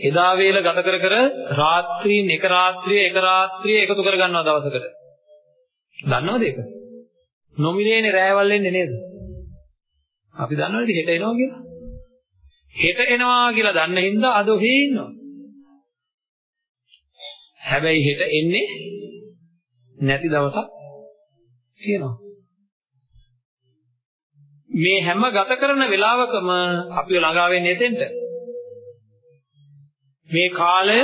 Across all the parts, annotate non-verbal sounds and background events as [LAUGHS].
එදා වේල ගත කර කර රාත්‍රීන් එක රාත්‍රිය එක රාත්‍රිය එකතු කර ගන්නවා දවසකට. දන්නවද ඒක? නොමිලේනේ රෑවල් එන්නේ නේද? අපි දන්නවද හෙට එනවා කියලා? හෙට එනවා කියලා දන්න හින්දා අද ඔහේ ඉන්නවා. හැබැයි හෙට එන්නේ නැති දවසක් තියෙනවා. මේ හැම ගත කරන වෙලාවකම අපි ළඟා වෙන්නේ එතෙන්ට. මේ කාලය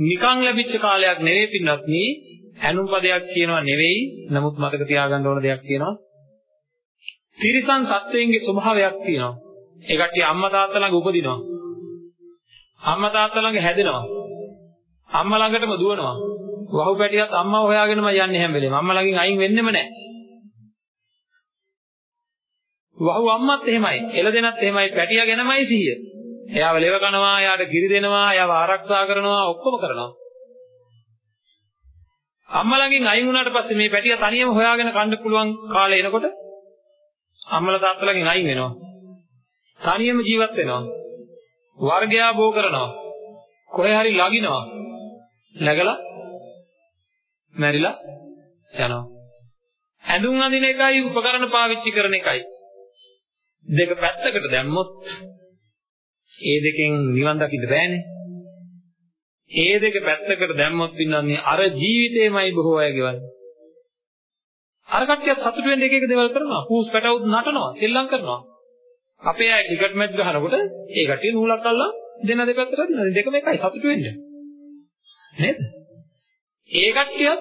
නිකන් ලැබිච්ච කාලයක් නෙවෙයි පින්නත් නී ඇනුම් පදයක් කියනවා නෙවෙයි. නමුත් මතක තියාගන්න ඕන දෙයක් කියනවා. තිරිසන් සත්වයන්ගේ ස්වභාවයක් තියෙනවා. ඒ කට්ටිය අම්මා තාත්තා ළඟ උපදිනවා. අම්මා තාත්තා ළඟ හැදෙනවා. අම්මා ළඟටම දුවනවා. වහු පැටියත් අම්මා හොයාගෙනම යන්නේ හැම වෙලේම. අම්මා ළඟින් අයින් වෙන්නෙම නැහැ. වහු අම්මත් එහෙමයි. එළදෙනත් එහෙමයි. පැටියා ගැනමයි සිහිය. එයාව ලෙව කනවා, එයාට කිරි දෙනවා, එයාව ආරක්ෂා කරනවා, ඔක්කොම කරනවා. අම්මා ළඟින් අයින් වුණාට පස්සේ මේ පැටිය තනියම හොයාගෙන කන්න පුළුවන් කාලේ එනකොට අම්මලා තාත්තලා ළඟින් අයින් වෙනවා. තනියම ජීවත් වෙනවා. වර්ගයා බෝ කරනවා. කොහේ හරි ලගිනවා. läගලා මැරිලා යනවා. ඇඳුම් අඳින එකයි උපකරණ පාවිච්චි කරන එකයි දෙක පැත්තකට දැම්මොත් ඒ දෙකෙන් නිවන් දකින්න බෑනේ. ඒ දෙක පැත්තකට දැම්මොත් පින්නන්නේ අර ජීවිතේමයි බොහෝ අය ගෙවන්නේ. අර කට්ටියත් සතුටු වෙන්න එක එක දේවල් කරනවා. පූස් පැටවුත් නටනවා, සෙල්ලම් කරනවා. අපේ අය ක්‍රිකට් මැච් ගහනකොට ඒ කට්ටිය නූලක් අල්ලලා දෙන දෙපැත්තට දෙනවා. දෙකම එකයි සතුටු වෙන්න. නේද? ඒ කට්ටියත්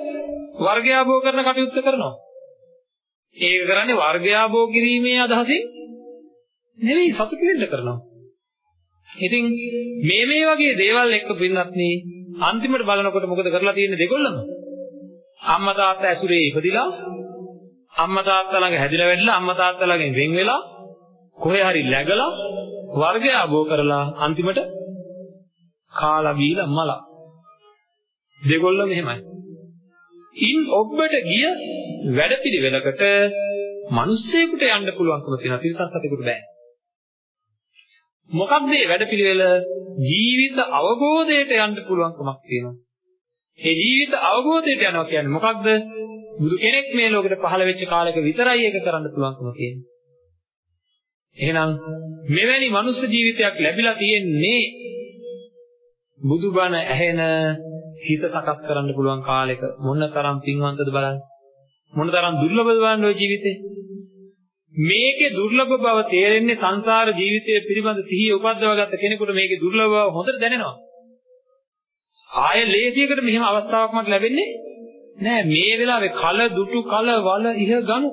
වර්ගයාභෝ කරන කටයුත්ත කරනවා. ඒක කරන්නේ වර්ගයාභෝ කිරීමේ අදහසින් නෙවෙයි සතුටු වෙන්න කරනවා. ඉතින් මේ මේ වගේ දේවල් එක්ක පින්නත් නේ අන්තිමට බලනකොට මොකද කරලා තියෙන්නේ දෙකොල්ලම? අම්මා තාත්තා ඇසුරේ ඉපදිලා අම්මා තාත්තා ළඟ හැදිලා වැඩිලා අම්මා තාත්තා ළඟින් වෙන් වෙලා කොහේ හරි läගලා වර්ගය අබෝ කරලා අන්තිමට කාලා බීලා මලා දෙකොල්ලම එහෙමයි. ඉන් ඔබට ගිය වැඩපිළිවෙලකට මිනිස්සෙකුට යන්න පුළුවන්කම තියෙනවා තිරසන් සතෙකුට බෑ. මොකක්ද මේ වැඩපිළිවෙල ජීවිත අවබෝධයට යන්න පුළුවන්කමක් තියෙනවා. ඒ ජීවිත අවබෝධයට යනවා කියන්නේ මොකක්ද? බුදු කෙනෙක් මේ ලෝකෙට පහළ වෙච්ච කාලයක විතරයි ඒක කරන්න පුළුවන්කම තියෙන්නේ. එහෙනම් මෙවැනි මනුස්ස ජීවිතයක් ලැබිලා තියෙන්නේ බුදුබණ ඇහෙන හිත සකස් කරන්න පුළුවන් කාලෙක මොනතරම් පින්වන්තද බලන්න. මොනතරම් දුර්ලභද බලන්න ওই ජීවිතේ. මේකේ දුර්ලභ බව තේරෙන්නේ සංසාර ජීවිතය පිළිබඳ සිහිය උපද්දවගත්ත කෙනෙකුට මේකේ දුර්ලභ බව හොඳට දැනෙනවා. ආය ලේසියකට මෙහෙම අවස්ථාවක් මට ලැබෙන්නේ නෑ මේ වෙලාවේ කල දුටු කල වල ඉහ ගනු.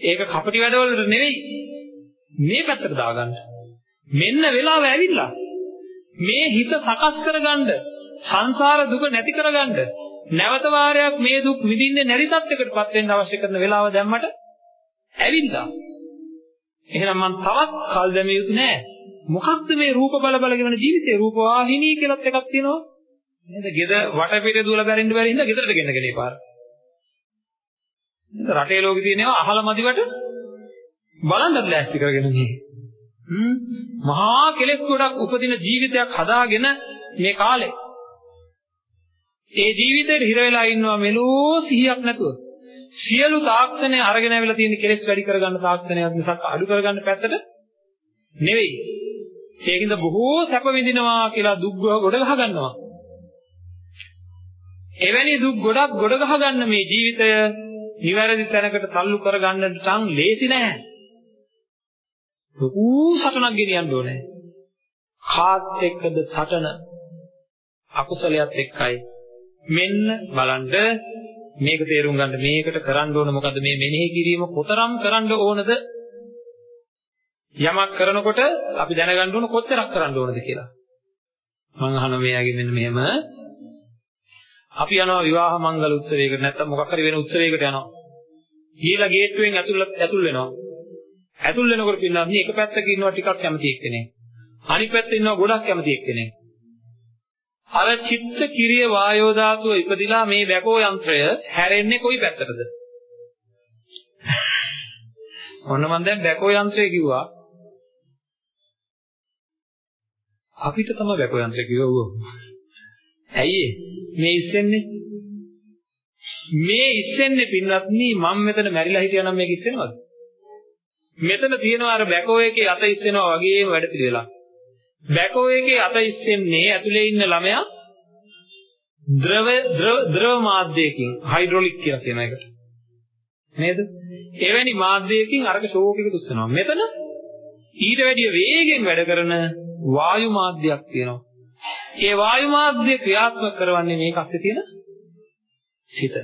ඒක කපටි වැඩවලට නෙවෙයි. මේ පැත්තට දාගන්න. මෙන්න වෙලාව ඇවිල්ලා. මේ හිත සකස් කරගන්න සංසාර දුක නැති කරගන්න නැවත වාරයක් මේ දුක් විඳින්නේ නැති තත්යකටපත් වෙන්න අවශ්‍ය කරන වෙලාව දැම්මට ඇවිල්ලා. එහෙනම් මම තවත් කල් දැමිය යුතු නෑ. මොකක්ද මේ රූප බල බල ගෙවන ජීවිතේ රූප වාහිනී කියලාත් එකක් තියෙනවා. නේද? ගෙද වටපිට දුවලා බැරින්න බැරි හින්දා ගෙදරට ගෙන්නගෙන පාර. නේද? රටේ ලෝකේ තියෙනවා අහල මදිවට බලන්නත් ලෑස්ති කරගෙන ගියේ. හ්ම් මහා කෙලෙස් ගොඩක් උපදින ජීවිතයක් හදාගෙන මේ කාලේ ඒ ජීවිතේට හිර වෙලා ඉන්නවා මෙලෝ සිහියක් නැතුව. සියලු තාක්ෂණය අරගෙන ඇවිල්ලා තියෙන කෙලෙස් වැඩි කරගන්න තාක්ෂණයක් මිසක් අඩු කරගන්න පැත්තට නෙවෙයි. ඒකින්ද බොහෝ සැප විඳිනවා කියලා දුක් ගොඩ ගහ ගන්නවා. එවැනි දුක් ගොඩක් ගොඩ ගහ ගන්න මේ ජීවිතය නිවැරදි තැනකට තල්ලු කරගන්නට තරම් ලේසි නෑ. ලොකු සටනක් ගෙනියන්න ඕනේ. කාත් එක්කද සටන අකුසලයක් එක්කයි මෙන්න බලන්න මේක තේරුම් ගන්න මේකට කරන්න ඕන මොකද්ද? මේ මෙනෙහි කිරීම කොතරම් කරන්න ඕනද? යමක් කරනකොට අපි දැනගන්න ඕන කොච්චරක් කරන්න ඕනද කියලා. මම අහන මෙයාගේ මෙන්න මෙහෙම. අපි යනවා විවාහ මංගල උත්සවයකට නැත්නම් මොකක් හරි වෙන උත්සවයකට යනවා. ගිහලා ගේට්ටුවෙන් ඇතුල් ඇතුල් වෙනවා. ඇතුල් වෙනකොට පින්නා මේ එක පැත්තක ඉන්නවා ටිකක් කැමති එක්කෙනෙක්. අනිත් පැත්තේ ඉන්නවා ගොඩක් කැමති එක්කෙනෙක්. අර චිත්ත කිරිය වායෝ ධාතුව ඉපදිලා මේ බැකෝ යන්ත්‍රය හැරෙන්නේ කොයි පැත්තටද? ඔන්න මම දැන් බැකෝ යන්ත්‍රය කිව්වා. අපිට තමයි බැකෝ යන්ත්‍රය කිව්වෝ. ඇයි මේ ඉස්සෙන්නේ? මේ ඉස්සෙන්නේ පින්වත්නි මම මෙතන මැරිලා හිටියා නම් මේක ඉස්සෙනවද? මෙතන තියෙනවා අර බැකෝ එකේ අත ඉස්සෙනවා වගේම වැඩ පිළිවෙලක්. බැකෝ එකේ අත ඉස්සෙන්නේ ඇතුලේ ඉන්න ළමයා ද්‍රව ද්‍රව මාධ්‍යයකින් හයිඩ්‍රොලික් කියලා කියන එකට. නේද? එවැනි මාධ්‍යයකින් අරක ෂෝක් එක දුස්සනවා. මෙතන ඊට වැඩිය වේගෙන් වැඩ කරන වායු මාධ්‍යයක් තියෙනවා. ඒ වායු මාධ්‍ය ක්‍රියාත්මක කරවන්නේ මේක අස්සේ තියෙන සිත.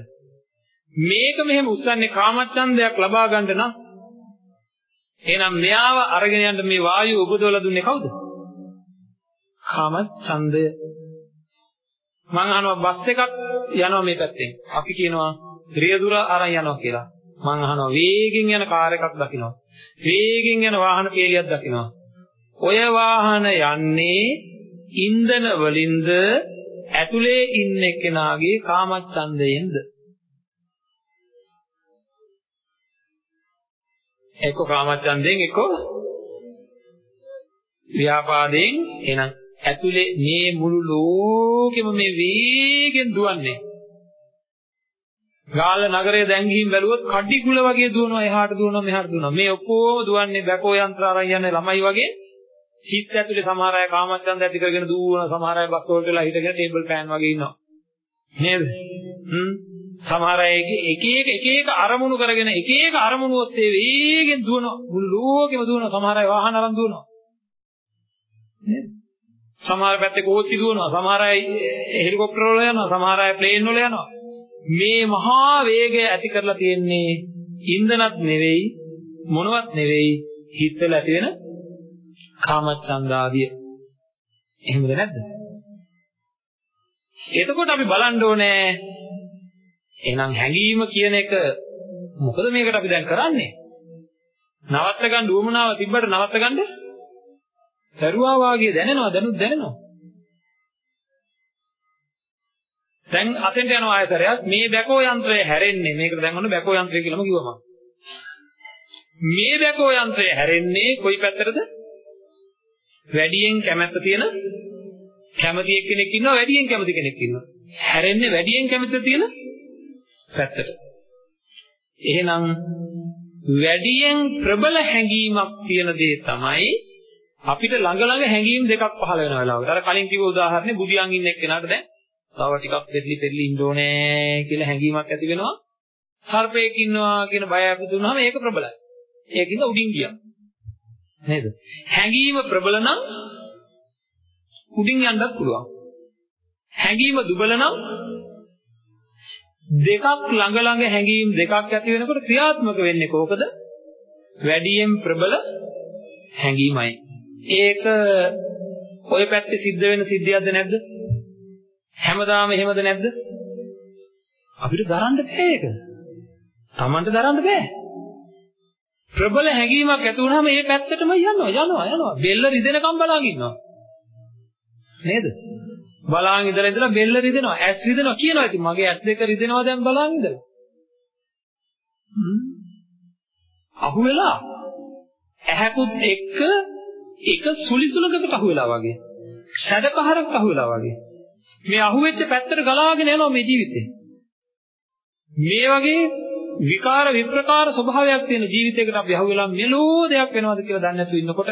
මේක මෙහෙම උස්සන්නේ කාමච්ඡන්දයක් ලබා ගන්න නම් එහෙනම් මෙයාව අරගෙන යන්න මේ වායුව උපදවලා දුන්නේ කවුද? කාමච්ඡන්දය. මම අහනවා බස් එකක් යනවා මේ පැත්තෙන්. අපි කියනවා රියදුර අරන් යනවා කියලා. මම අහනවා වේගෙන් යන කාර් එකක් දකින්නවා. වේගෙන් යන වාහන පේලියක් දකින්නවා. ඔය වාහන යන්නේ ඉන්ධන වලින්ද ඇතුලේ ඉන්න කෙනාගේ කාමච්ඡන්දයෙන්ද? එක්ක කාමච්ඡන්දයෙන් එක්ක ව්‍යාපාදයෙන් එහෙනම් ඇතුලේ මේ මුළු ලෝකෙම මේ වේගෙන් දුවන්නේ. ගාල්ල නගරයේ දැන් ගිහින් බැලුවොත් කඩිකුල වගේ දුවනවා එහාට දුවනවා මෙහාට දුවනවා. මේ ඔක්කොම දුවන්නේ බැකෝ යන්ත්‍ර අරන් යන්නේ ළමයි වගේ. සිත් ඇතුලේ සමහර අය කාමච්ඡන්ද ඇති කරගෙන දුවන සමහර අය බස් වලට වෙලා හිටගෙන ටේබල් ෆෑන් වගේ ඉන්නවා. නේද? හ්ම් සමහර අය එක එක එක එක අරමුණු කරගෙන එක එක අරමුණු ඔස්සේ වේගෙන් දුවනවා. මුළු ලෝකෙම දුවනවා. සමහර අය වාහන අරන් දුවනවා. නේද? සමහර පැත්තේ කෝච්චි දුවනවා. සමහර අය හෙලිකොප්ටර වල යනවා. සමහර අය ප්ලේන් වල යනවා. මේ මහා වේගය ඇති කරලා තියෙන්නේ ඉන්ධනත් නෙවෙයි මොනවත් නෙවෙයි හිතවල ඇති වෙන කාමච්ඡන්දාදිය. එහෙමද නැද්ද? එතකොට අපි බලන්න ඕනේ එහෙනම් හැඟීම කියන එක මොකද මේකට අපි දැන් කරන්නේ? නවත්ත ගන්න උවමනාව තිබ්බට නවත්ත ගන්න දරුවා වාගේ දැනෙනවා දැනුත් දැනෙනවා. දැන් අතෙන්ට යනවා ආයතරයක් මේ බැකෝ යන්ත්‍රය හැරෙන්නේ මේකට දැන් ඔන්න බැකෝ යන්ත්‍රය කියලාම කිව්වම. මේ බැකෝ යන්ත්‍රය හැරෙන්නේ කොයි පැත්තටද? වැඩියෙන් කැමැත්ත තියෙන කැමති එක්කෙනෙක් ඉන්නවා වැඩියෙන් කැමති කෙනෙක් ඉන්නවා. හැරෙන්නේ වැඩියෙන් කැමති තියෙන පැත්තට. එහෙනම් වැඩියෙන් ප්‍රබල හැඟීමක් තියෙන දේ තමයි අපිට ළඟ ළඟ හැඟීම් දෙකක් පහළ වෙන වෙලාවට. අර කලින් කිව්ව උදාහරණේ බුදියන් ඉන්න එක්කෙනාට දැන් තව ටිකක් දෙල්ලි දෙල්ලි ඉන්න ඕනේ කියලා හැඟීමක් ඇති වෙනවා. සර්පයෙක් ඉන්නවා කියන බය අපිටුනහම ඒක ප්‍රබලයි. ඒකින්ද උඩින් ගියා. නේද? හැඟීම ප්‍රබල නම් උඩින් යන්නත් පුළුවන්. හැඟීම දුබල නම් දෙකක් ළඟ ළඟ හැඟීම් දෙකක් ඇති වෙනකොට ක්‍රියාත්මක වෙන්නේ කොහොකද? වැඩියෙන් ප්‍රබල හැඟීමයි. ඒක ඔය පැත්තේ සිද්ධ වෙන සිද්ධියක්ද නැද්ද? හැමදාම එහෙමද නැද්ද? අපිට දරන්න බෑ ඒක. Tamanට දරන්න බෑ. ප්‍රබල හැඟීමක් ඇති වුනහම ඒ පැත්තටම යනවා යනවා යනවා. බෙල්ල රිදෙනකම් බලාගෙන ඉන්නවා. නේද? බලාගෙන ඉඳලා ඉඳලා බෙල්ල රිදෙනවා, ඇස් රිදෙනවා කියනවා. ඉතින් මගේ ඇස් දෙක රිදෙනවා දැන් බලාගෙන ඉඳලා. අහු වෙලා ඇහැකුත් එක්ක එක සුලිසුලකට අහු වෙලා වගේ. සැඩපහරක් අහු වෙලා වගේ. මේ අහුවෙච්ච පැත්තට ගලාගෙන යනවා මේ ජීවිතේ. මේ වගේ විකාර විප්‍රකාර ස්වභාවයක් තියෙන ජීවිතයකට අපි අහු වෙලා මෙලෝ දෙයක් වෙනවද කියලා දන්නේ නැතුව ඉන්නකොට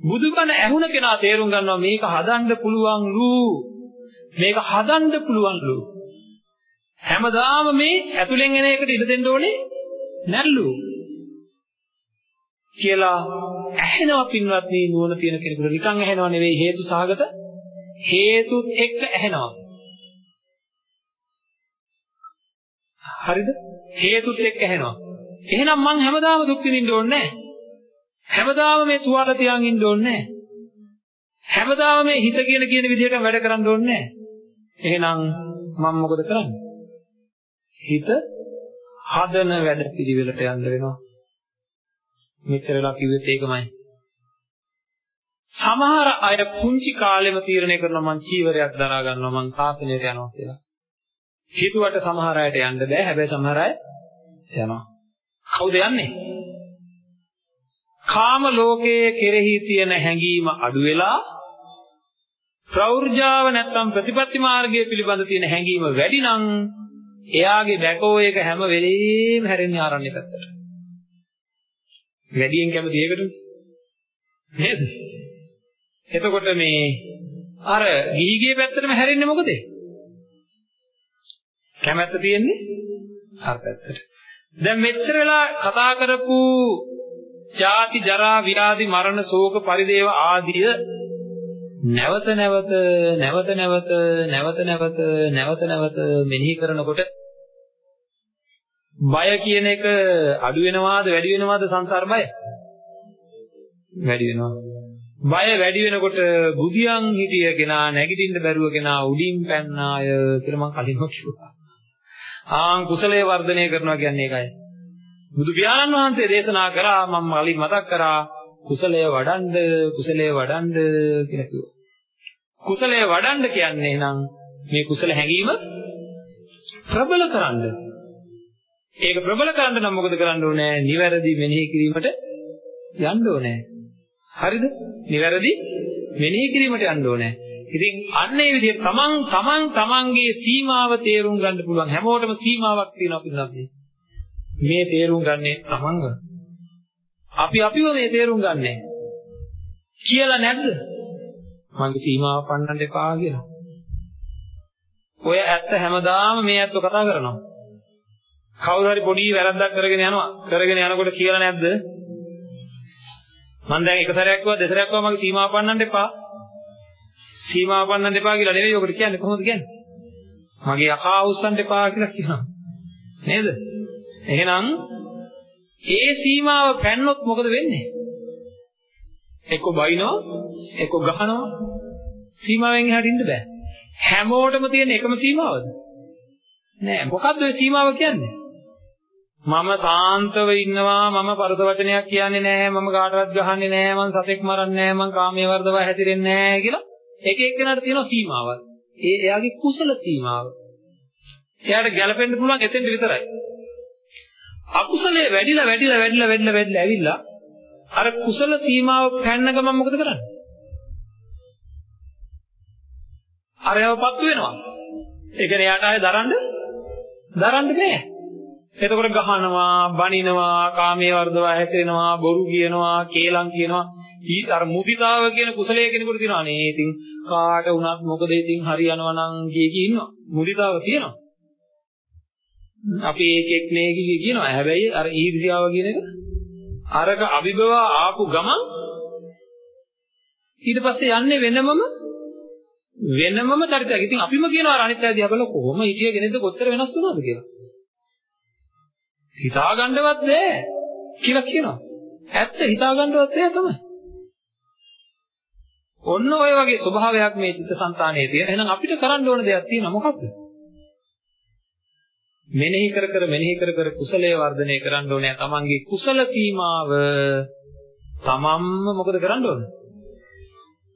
බුදුබණ ඇහුණ කෙනා තේරුම් ගන්නවා මේක හදන්න පුළුවන්ලු මේක හදන්න පුළුවන්ලු හැමදාම මේ ඇතුලෙන් එන එකට ඉඩ දෙන්න ඕනේ නැල්ලු කියලා ඇහෙනවා පින්වත්නි නුවණ තියෙන කෙනෙකුට. නිකන් ඇහෙනවා නෙවෙයි හේතු සහගත. හේතුත් එක්ක ඇහෙනවා. හරිද? හේතුත් එක්ක ඇහෙනවා. එහෙනම් මං හැමදාම දුක් විඳින්න ඕනේ නැහැ. හැමදාම මේ තුවාල තියන් ඉන්න ඕනේ හැමදාම මේ හිත කියන කියන විදිහට වැඩ කරන්න ඕනේ එහෙනම් මම මොකද කරන්නේ? හිත හදන වැඩ පිළිවෙලට යන්න වෙනවා. මෙච්චර වෙලා කිව්වෙත් ඒකමයි. සමහර අය පුංචි කාලෙම තීරණය කරනවා මං චීවරයක් දරා ගන්නවා මං සාසනයට යනවා කියලා. හිතුවට සමහර අයට යන්න බෑ. හැබැයි සමහර අය යනවා. කවුද යන්නේ? කාම ලෝකයේ කෙරෙහි තියෙන හැඟීම අඩු වෙලා ප්‍රෞර්ජාව නැත්තම් ප්‍රතිපත්ති මාර්ගය පිළිබඳ තියෙන හැඟීම වැඩි නම් එයාගේ බැකෝ එක හැම වෙලෙම හැරෙන්නේ ආරණ්‍ය පැත්තට. වැඩියෙන් කැමති ඒකට නේද? එතකොට මේ අර ගිහිගේ පැත්තටම හැරෙන්නේ මොකද? කැමැත්ත තියෙන්නේ අර පැත්තට. දැන් මෙච්චර වෙලා කතා කරපු ජාති ජරා විරාදි මරණ ශෝක පරිදේව ආදිය නැවත නැවත නැවත නැවත නැවත නැවත නැවත නැවත මෙනෙහි කරනකොට බය කියන එක අඩු වෙනවාද වැඩි වෙනවාද සංසාර බය වැඩි වෙනවා බය වැඩි වෙනකොට බුදියන් හිටිය කෙනා නැගිටින්න බැරුව කෙනා උඩින් පැන්නාය කියලා මම කලින්ම කිව්වා ආන් කුසලයේ වර්ධනය කරනවා කියන්නේ ඒකයි බුදු පියාණන් වහන්සේ දේශනා කරා මම කලින් මතක් කරා කුසලය වඩන්ඩ කුසලය වඩන්ඩ කියලා කිව්වා. කුසලය වඩන්ඩ කියන්නේ නම් මේ කුසල හැඟීම ප්‍රබල කරන්න. ඒක ප්‍රබල කරන්න නම් මොකද කරන්න ඕනේ? නිවැරදි මෙනෙහි කිරීමට යන්න ඕනේ. හරිද? නිවැරදි මෙනෙහි කිරීමට යන්න ඕනේ. ඉතින් අන්න ඒ විදිහට තමන් තමන් තමන්ගේ සීමාව තේරුම් ගන්න පුළුවන් හැමෝටම සීමාවක් තියෙනවා පිළිබඳව. මේ තේරුම් ගන්නේ තමන්ව. අපි අපිව මේ තේරුම් ගන්නෑ. කියලා නැද්ද? මගේ සීමාව පන්නන්න එපා කියලා. ඔය ඇත්ත හැමදාම මේ ඇත්ත කතා කරනවා. කවුරු හරි පොඩි වැරද්දක් කරගෙන යනවා. කරගෙන යනකොට කියලා නැද්ද? මම දැන් එක සැරයක් කිව්වා දෙසරයක් කිව්වා මගේ සීමාව පන්නන්න එපා. සීමාව පන්නන්න එපා කියලා නෙවෙයි ඔකට කියන්නේ කොහොමද කියන්නේ? මගේ අකා උස්සන්න එපා කියලා කියනවා. නේද? එහෙනම් ඒ සීමාව පැන්නොත් මොකද වෙන්නේ? එක්ක බයිනවා, එක්ක ගහනවා. සීමාවෙන් එහාට ඉන්න බෑ. හැමෝටම තියෙන එකම සීමාවද? නෑ. මොකද්ද ඒ සීමාව කියන්නේ? මම සාන්තව ඉන්නවා මම පරස වචනයක් කියන්නේ නෑ මම කාටවත් ගහන්නේ නෑ මම සතෙක් මරන්නේ නෑ මම කාමයේ වර්ධව හැදිරෙන්නේ නෑ කියලා එක එක්කෙනාට තියෙන සීමාවක්. ඒ එයාගේ කුසල සීමාව. එයාට ගැලපෙන්න පුළුවන් එතෙන්ට විතරයි. අකුසලයේ වැඩිලා වැඩිලා වැඩිලා වැඩිලා වැඩිලා ඇවිල්ලා අර කුසල සීමාව පැන්න ගමන් මොකද කරන්නේ? අරයවපත් වෙනවා. ඒ කියන්නේ යාට ආයේ දරන්න දරන්න බෑ. එතකොට ගහනවා, බනිනවා, කාමයේ වර්ධව හැසිරෙනවා, බොරු කියනවා, කේලම් කියනවා. ඊ අර මුදිතාව කියන කුසලයේ කෙනෙකුට තියෙනවා. නේ ඉතින් කාට වුණත් මොකද ඉතින් හරියනවා නම් කිය කී ඉන්නවා. මුදිතාව තියෙනවා. අපි ඒකෙක් නේ කියනවා. හැබැයි අර ඊර්ෂ්‍යාව කියන එක අරක අභිභව ආපු ගමන් ඊට පස්සේ යන්නේ වෙනමම වෙනමම චරිතයක්. ඉතින් අපිම කියනවා අර අනිත් අය දිහා බලලා කොහොම හිතිය කෙනෙක්ද කොච්චර වෙනස් වුණාද කියලා. හිතා ගන්නවත් බෑ කියලා කියනවා. ඇත්ත හිතා ගන්නවත් බෑ තමයි. ඔන්න ඔය වගේ ස්වභාවයක් මේ චිත්තසංතානයේ තියෙන. එහෙනම් අපිට කරන්න ඕන දෙයක් තියෙනවා මොකක්ද? මෙනෙහි කර කර මෙනෙහි කර කර කුසලයේ වර්ධනය කරන්න ඕනේ. තමන්ගේ කුසල සීමාව තමන්ම මොකද කරන්න ඕනේ?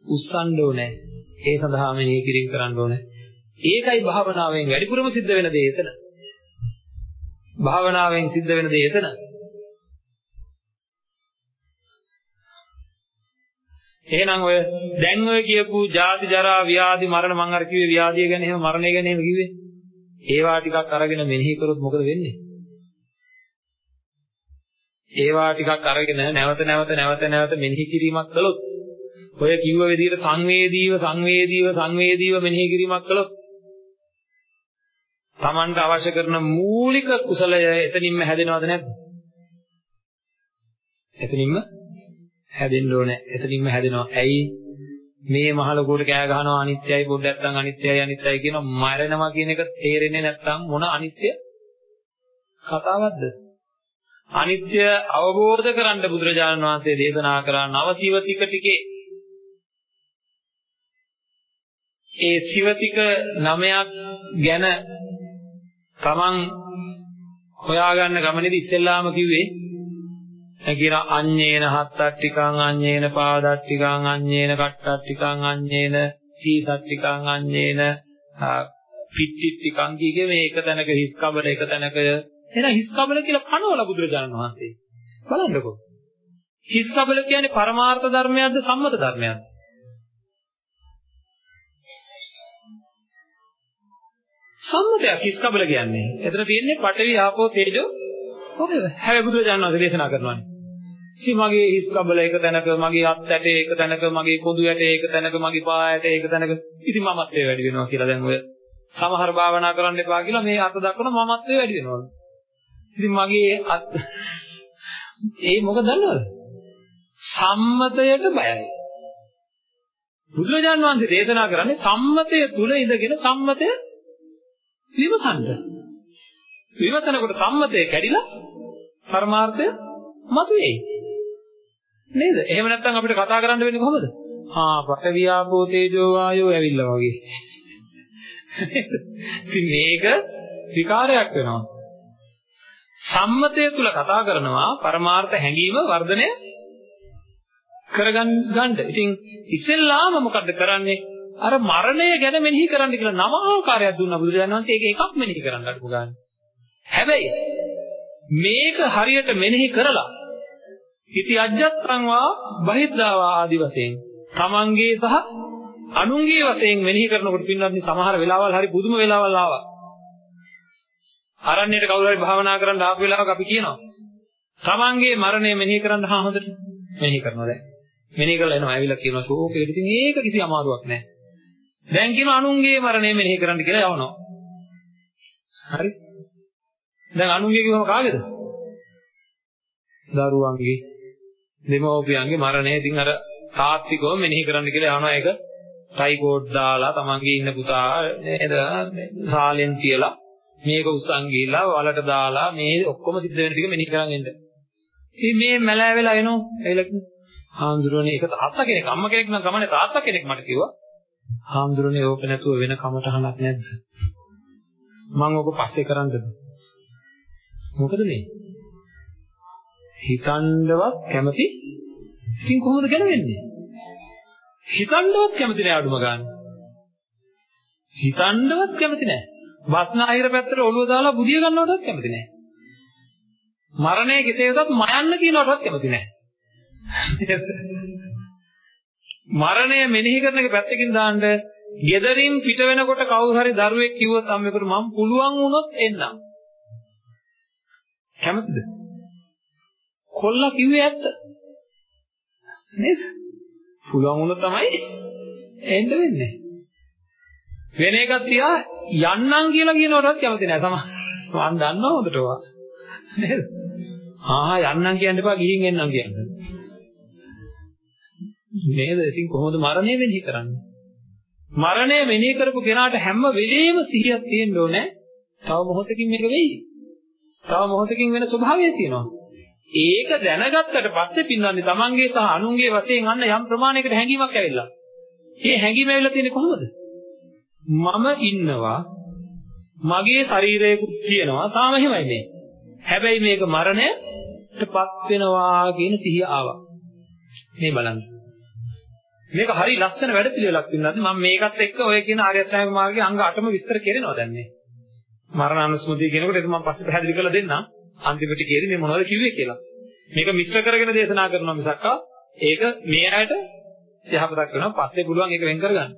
උස්සන්න ඕනේ. ඒ සඳහා මෙනෙහි කිරීම කරන්න ඕනේ. ඒකයි භාවනාවෙන් වැඩිපුරම සිද්ධ වෙන දේ එතන. භාවනාවෙන් සිද්ධ වෙන දේ එතන. එහෙනම් ඔය දැන් ඔය කියපු ජාති ජරා ව්‍යාධි මරණ මං අර කිව්වේ ව්‍යාධිය ගැන එහෙම මරණය ගැන එහෙම කිව්වේ ඒවා ටිකක් අරගෙන මෙනෙහි කරොත් මොකද වෙන්නේ? ඒවා ටිකක් අරගෙන නැවත නැවත නැවත නැවත මෙනෙහි කිරීමක් කළොත් ඔය කිව්ව විදිහට සංවේදීව සංවේදීව සංවේදීව මෙනෙහි කිරීමක් කළොත් Tamanට අවශ්‍ය කරන මූලික කුසලය එතනින්ම හැදෙනවද නැද්ද? එතනින්ම හැදෙන්න ඕනේ. එතනින්ම හැදෙනවා. ඇයි? මේ මහ ලොකුවට කෑ ගහනවා අනිත්‍යයි පොඩ්ඩක් නැත්නම් අනිත්‍යයි අනිත්‍යයි කියන මරණවා කියන එක තේරෙන්නේ නැත්නම් මොන අනිත්‍ය කතාවක්ද අනිත්‍ය අවබෝධ කරන්න බුදුරජාණන් වහන්සේ දේශනා කරා නව සිවතික ටිකේ ඒ සිවතික නමයක් ගැන තමන් හොයාගන්න ගමනේදී ඉස්සෙල්ලාම කිව්වේ කියන අඤ්ඤේන හත්තට්ටිකං අඤ්ඤේන පාදට්ටිකං අඤ්ඤේන කට්ටට්ටිකං අඤ්ඤේන සීසට්ටිකං අඤ්ඤේන පිට්ටිට්ටිකං කියේ මේ එක තැනක හිස් කබල එක තැනක එන හිස් කබල කියලා පනවල බුදුරජාණන් වහන්සේ. බලන්නකෝ. හිස් කබල කියන්නේ පරමාර්ථ ධර්මයක්ද සම්මත ධර්මයක්ද? සම්මතයක් හිස් කබල කියන්නේ. එතන තියෙන්නේ පඨවි ආපෝ තේජෝ ඔක හැබැයි බුදුරජාණන් වහන්සේ දේශනා කරනවානේ. ඉතින් මගේ හිස් කබල එක තැනක, මගේ අත් ඇටේ එක තැනක, මගේ කොඳු ඇටේ එක තැනක, මගේ පා ඇටේ එක තැනක. ඉතින් මමත්වේ වැඩි වෙනවා කියලා දැන් ඔය සමහර භාවනා කරන්න එපා කියලා මේ අත දක්වන මමත්වේ වැඩි වෙනවා. ඉතින් මගේ අත් [LAUGHS] ඒ මොකද දන්නවද? සම්මතයට බයයි. බුදුරජාණන් වහන්සේ දේශනා කරන්නේ සම්මතය තුල ඉඳගෙන සම්මතය විමසන්න. විමසනකොට සම්මතය කැඩිලා පරමාර්ථය මතුවේ. නේද? එහෙම නැත්නම් අපිට කතා කරන්න වෙන්නේ කොහොමද? ආ පඨවියාපෝ තේජෝ වායෝ ඇවිල්ලා වගේ. ඉතින් මේක විකාරයක් වෙනවා. සම්මතය තුල කතා කරනවා පරමාර්ථ හැඟීම වර්ධනය කරගන්න ගන්න. ඉතින් ඉස්සෙල්ලාම මොකද්ද කරන්නේ? අර මරණය ගැන මෙනෙහි කරන්න කියලා නම ආකාරයක් දුන්නා බුදුරජාණන් වහන්සේ ඒක එකක් මෙනෙහි කරන්න අඩු ගන්න. හැබැයි මේක හරියට මෙනෙහි කරලා ඉති අජ්ජත්‍රං වා බහිද්ධාවා ආදි වශයෙන් තමන්ගේ සහ අනුන්ගේ වශයෙන් මෙනෙහි කරනකොට පින්වත්නි සමහර වෙලාවල් හරි පුදුම වෙලාවල් ආවා. අරණ්‍යයට කවුරු හරි භාවනා කරන්න ආපු වෙලාවක අපි කියනවා. තමන්ගේ මරණය මෙනෙහි කරන්න හා හොඳට මෙනෙහි කරනවා දැන්. මෙනෙහි කරලා එනවා ඇවිල්ලා කියනවා ෂෝකේට ඉතින් ඒක කිසි අමාරුවක් නැහැ. දැන් කියන අනුන්ගේ මරණය මෙනෙහි කරන්න කියලා යවනවා. හරි? දැන් අනුන්ගේ කිව්වම කාගේද? දරුවන්ගේ දෙමව්පියන්ගේ මරණය ඉතින් අර තාත්විකව මෙනෙහි කරන්න කියලා යනවා ඒක ටයිකෝඩ් දාලා තමන්ගේ ඉන්න පුතා නේද සාලෙන් තියලා මේක උස්සන් ගිහිල්ලා වලට දාලා මේ ඔක්කොම සිද්ධ වෙන ටික මෙනෙහි කරන් එන්න. ඉතින් මේ මැලෑ වෙලා එනෝ එයිලකින් හාමුදුරනේ ඒක තාත්තා කෙනෙක් අම්මා කෙනෙක් නම් ගමනේ තාත්තා කෙනෙක් මට කිව්වා. හාමුදුරනේ ඕක නැතුව වෙන කමටහනක් නැද්ද? මම ඕක පස්සේ කරන්නද? මොකද මේ? හිතන්නවත් කැමති ඉතින් කොහොමද ගැලවෙන්නේ? හිතන්නවත් කැමති නෑ අඩුම ගන්න. හිතන්නවත් කැමති නෑ. වස්නාහිර පැත්තට ඔළුව දාලා බුදිය ගන්නවටත් කැමති නෑ. මරණය කෙසේ වෙතත් මයන්න කියනවටත් කැමති නෑ. මරණය මෙනෙහි කරන එක පැත්තකින් දාන්න gederin පිට වෙනකොට කවුරු හරි දරුවෙක් කිව්වොත් අම්මෙකුට මම පුළුවන් වුණොත් එන්නම්. කැමතිද? කොල්ලා කිව්වේ ඇත්ත. නේද? පුළුවන් වුණොත් තමයි එන්න වෙන්නේ. වෙන එකක් තියා යන්නම් කියලා කියනකොටත් කැමති නෑ සමහර. මම දන්නවා හොඳට ඔවා. නේද? ආහා යන්නම් කියන්න එපා ගිහින් එන්නම් කියන්න. නේද? ඉතින් කොහොමද මරණය වෙන්නේ කරන්නේ? මරණය මෙනෙහි කරපු කෙනාට හැම වෙලෙම සිහියක් තියෙන්න ඕනේ. තව මොහොතකින් මේක වෙයි. තව මොහොතකින් වෙන ස්වභාවය තියෙනවා. ඒක දැනගත්තට පස්සේ පින්නන්නේ තමන්ගේ සහ අනුන්ගේ වශයෙන් අන්න යම් ප්‍රමාණයකට හැඟීමක් ඇවිල්ලා. මේ හැඟීම ඇවිල්ලා තියෙන්නේ කොහොමද? මම ඉන්නවා මගේ ශරීරයකුත් තියෙනවා තාම එහෙමයි මේ. හැබැයි මේක මරණයටපත් වෙනවා කියන සිහිය ආවා. මේ බලන්න. මේක හරි ලස්සන වැඩපිළිවෙලක් වෙනවාද මම මේකත් එක්ක ඔය කියන ආර්ය අෂ්ටාංග මාර්ගයේ අංග 8ම විස්තර කරනවා දැන් මේ. මරණානුස්මතිය කියනකොට ඒක මම පස්සේ පැහැදිලි කරලා දෙන්නම්. අන්තිමට කියන්නේ මේ මොනවද කිව්වේ කියලා. මේක මිශ්‍ර කරගෙන දේශනා කරනවා මිසක් ඒක මේ ඇයට යහපතක් වෙනවා පස්සේ පුළුවන් ඒක වෙන් කරගන්න.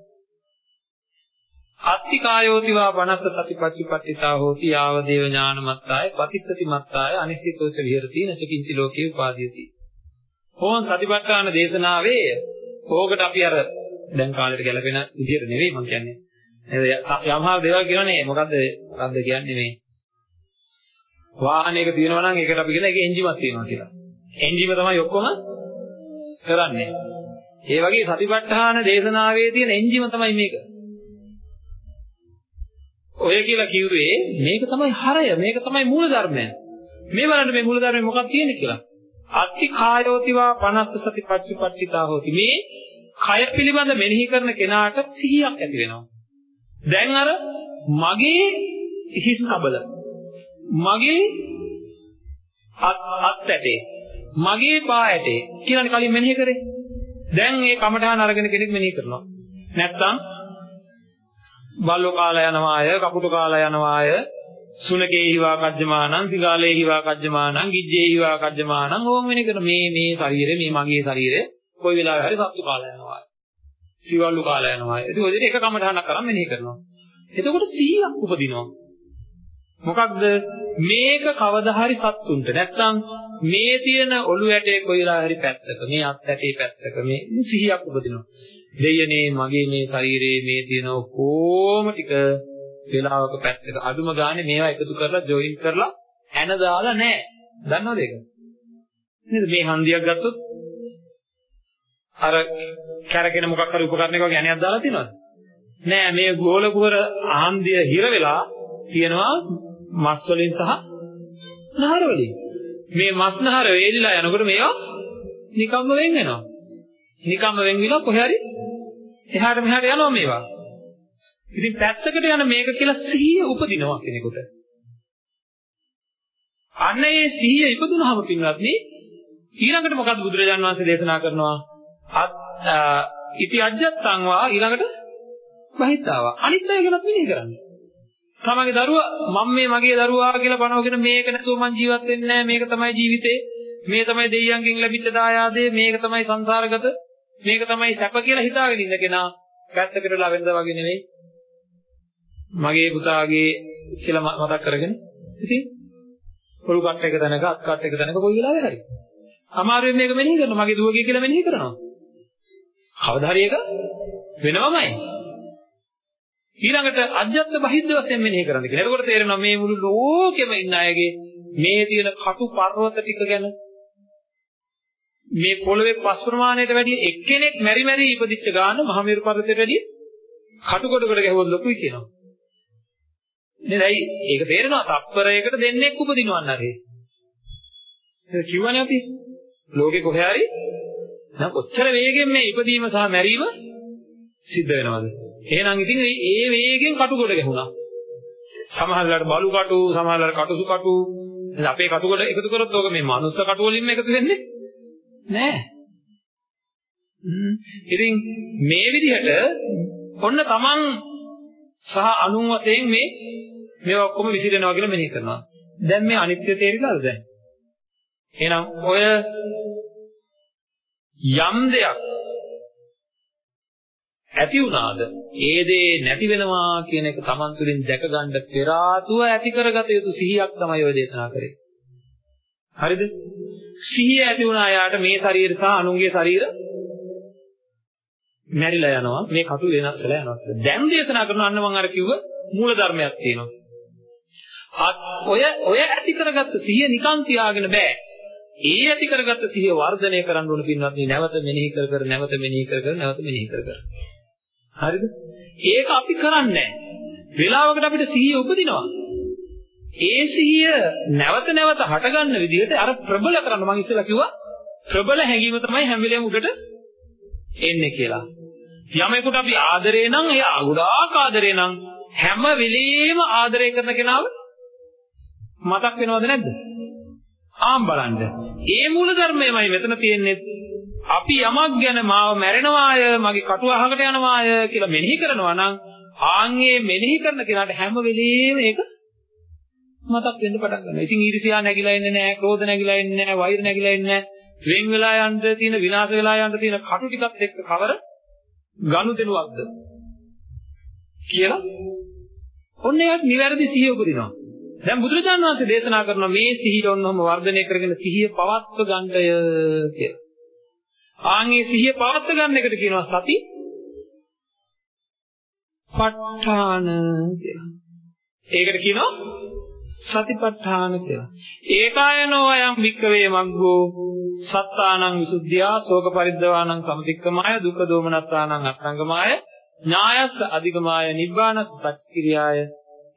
අත්ති කායෝතිවා වනස්ස සතිපත්තිපත්තිතා හෝති යාව දේව ඥානමත්තාය පතිස්සති මත්තාය අනිශ්චිතෝච විහෙරති නචකින්චි ලෝකේ උපාදීයති. ඕන් සතිපට්ඨාන දේශනාවේ ඕකට අපි අර දැන් කාලේට ගැලපෙන විදිහට නෙවෙයි මම කියන්නේ. යම්හා දේවල් කියනනේ මොකද්ද මොකද්ද කියන්නේ මේ වාහනයක තියෙනවා නම් ඒකට අපි කියන එක එන්ජිමක් තියෙනවා කියලා. එන්ජිම තමයි ඔක්කොම කරන්නේ. ඒ වගේ සතිපට්ඨාන දේශනාවේ තියෙන එන්ජිම තමයි මේක. ඔය කියලා කිව්වේ මේක තමයි හරය මේක තමයි මූල ධර්මය. මේ බලන්න මේ මූල ධර්මය මොකක්ද තියෙන්නේ කියලා. අත්ති කායෝතිවා 50 සති පච්චපට්ඨිතා හොති. මේ කය පිළිබඳ මෙනෙහි කරන කෙනාට සිහියක් ඇති වෙනවා. දැන් අර මගේ හිස් කබල මගේ අත් ඇටේ මගේ පා ඇටේ කියලානේ කලින් මෙනෙහි කරේ. දැන් මේ කමඨාන අරගෙන කෙනෙක් මෙනෙහි කරනවා. නැත්තම් බල්ලෝ කාලා යනවාය, කපුටු කාලා යනවාය, සුනකේ හිවා කජ්ජමානං සිගාලේ හිවා කජ්ජමානං ගිජ්ජේ හිවා කජ්ජමානං ඕම් වෙන එක මේ මේ ශරීරය මේ මගේ ශරීරය කොයි වෙලාවෙ හරි සත්තු කාලා යනවා. සිවල්ලු කාලා යනවා. ඒක ඔය විදිහට එක කමඨහනක් කරන් මෙනෙහි කරනවා. එතකොට 100ක් උපදිනවා. මොකක්ද මේක කවදා හරි සත්තුන්ට නැත්තම් මේ තියෙන ඔළු ඇටේ කොයිලා හරි පැත්තක මේ අත් ඇටේ පැත්තක මේ 100ක් උපදිනවා. දෙයනේ මගේ මේ ශරීරයේ මේ තියෙන කොහොම ටික වෙලාවක පැත්තක අඩුම ගානේ මේවා එකතු කරලා ජොයින් කරලා හැන දාලා නැහැ. දන්නවද ඒක? නේද මේ හන්දියක් ගත්තොත් අර කැරගෙන මොකක් හරි උපකරණයක වගේ ඇණයක් දාලා තියෙනවද? නෑ මේ ගෝල කුහර හන්දිය හිර වෙලා තියෙනවා මස් වලින් සහ නහර වලින්. මේ මස් නහර වේලිලා යනකොට මේවා නිකම්ම වෙන් වෙනවා. නිකම්ම වෙන් විලා කොහේ හරි එහාට මෙහාට යනවා මේවා. ඉතින් පැත්තකට යන මේක කියලා සිහිය උපදිනවා කෙනෙකුට. අන්න ඒ සිහිය ඉපදුනහම පින්වත්නි ඊළඟට මොකද්ද බුදුරජාන් වහන්සේ දේශනා කරනවා? ඉති අජ්ජත්තං වා ඊළඟට බහිත්තාවා. අනිත් අය ගැනත් මෙනෙහි කරන්නේ. තමගේ දරුවා මම මේ මගේ දරුවා කියලා බනවගෙන මේක නැතුව මං ජීවත් වෙන්නේ නැහැ මේක තමයි ජීවිතේ මේ තමයි දෙයියන්ගෙන් ලැබිච්ච දායාදේ මේක තමයි සංසාරගත මේක තමයි සැප කියලා හිතාගෙන ඉන්න කෙනා පැත්තකටලා වෙනද වගේ නෙවෙයි මගේ පුතාගේ කියලා මතක් කරගෙන ඉතින් පොල් කට් එක තැනක අත් කට් එක තැනක කොයි වෙලාවෙ හරි අමාරුවෙන් මේක මෙනෙහි කරනවා මගේ දුවගේ කියලා මෙනෙහි කරනවා කවදා හරි එක වෙනවමයි ඊළඟට අජ්ජත් බහිද්ද වශයෙන් මෙනෙහි කරන්න කියලා. එතකොට තේරෙනවා මේ මුළු ලෝකෙම ඉන්න අයගේ මේ තියෙන කටු පර්වත ටික ගැන මේ පොළවේ පස් ප්‍රමාණයට වැඩිය එක්කෙනෙක් මෙරි මෙරි ඉපදිච්ච ගාන මහමෙරු පර්වතයට වැඩිය කටු කොට කොට ගැහුවොත් ලොකුයි කියනවා. නේද? ඇයි? ඒක තේරෙනවා. තප්පරයකට දෙන්නෙක් උපදිනවන්න හරි. ඒක කිව්වනේ අපි. ලෝකේ කොහේ හරි නම් කොච්චර වේගෙන් මේ ඉපදීම සහ මැරීම සිද්ධ වෙනවද? එහෙනම් ඉතින් ඒ වේගෙන් කටුකොට ගැහුණා. සමහරවිට බලු කටු, සමහරවිට කටුසු කටු. අපේ කටුකොට එකතු කරොත් ඕක මේ මනුස්ස කටු වලින්ම එකතු වෙන්නේ නෑ. ඉතින් මේ විදිහට ඔන්න තමන් සහ අනුන් වශයෙන් මේ මේවා ඔක්කොම විසිරෙනවා කියලා මෙනෙහි කරනවා. දැන් මේ අනිත්‍ය තේරිලාද දැන්? එහෙනම් ඔය යම් දෙයක් ඇති වුණාද ඒ දේ නැති වෙනවා කියන එක Taman තුලින් දැක ගන්න පෙර ආතුව ඇති කරගත යුතු සිහියක් තමයි ඔය දේශනා කරේ. හරිද? සිහිය ඇති වුණා යාට මේ ශරීර සහ අනුන්ගේ ශරීර මැරිලා යනවා මේ කටු වෙනස් වෙලා යනවා. දැන් දේශනා කරන අන්න මම අර කිව්ව මූල ධර්මයක් තියෙනවා. ඔය ඔය ඇති කරගත්ත සිහිය නිකන් තියාගෙන බෑ. ඒ ඇති කරගත්ත සිහිය වර්ධනය කරන්න ඕන පින්වත් නැවත මෙනෙහි කර කර නැවත මෙනෙහි කර කර නැවත මෙනෙහි කර කර. හරිද? ඒක අපි කරන්නේ වෙලාවකට අපිට සිහිය උපදිනවා. ඒ සිහිය නැවත නැවත හටගන්න විදිහට අර ප්‍රබල කරන්න මම ඉස්සෙල්ලා කිව්වා ප්‍රබල හැඟීම තමයි හැම වෙලේම උඩට එන්නේ කියලා. යමෙකුට අපි ආදරේ නම් එයා ගොඩාක් ආදරේ නම් හැම වෙලෙම ආදරය කරන කෙනාව මතක් වෙනවද නැද්ද? ආම් බලන්න. ඒ මූල ධර්මයමයි මෙතන තියෙන්නේ. අපි යමක් ගැන මාව මැරෙනවාය, මගේ කටුව අහකට යනවාය කියලා මෙනෙහි කරනවා නම් ආන්ගේ මෙනෙහි කරන කෙනාට හැම වෙලෙම ඒක මතක් වෙන්න පටන් ගන්නවා. ඉතින් ඊර්ෂියා නැగిලා ඉන්නේ නැහැ, ක්‍රෝධ නැగిලා ඉන්නේ නැහැ, වෛර නැగిලා ඉන්නේ නැහැ. වෙන් වෙලා යන්න තියෙන විනාශ වෙලා යන්න තියෙන කටු ටිකත් එක්ක කවර ගනුදෙනුවක්ද කියලා ඔන්න එයාට නිවැරදි සිහිය උපදිනවා. දැන් බුදුරජාණන් වහන්සේ දේශනා කරන මේ සිහිය ඔන්නම වර්ධනය කරගෙන සිහිය පවත්ව ගන්නය කියලා. ආන්ගේ සිහිය පවත්ව ගන්න එකට කියනවා සති ප ဋ ාණ කියලා. ඒකට කියනවා සතිපට්ඨාන කියලා. ඒකායනෝ අයං වික්කවේ මග්ගෝ සත්තානං විසුද්ධියා ශෝක පරිද්දවානං සමතික්කමාය දුක්ඛ දෝමනස්සානං අත්ංගමාය ඥායස්ස අධිගමාය නිබ්බානස්ස සච්චිකිරියාය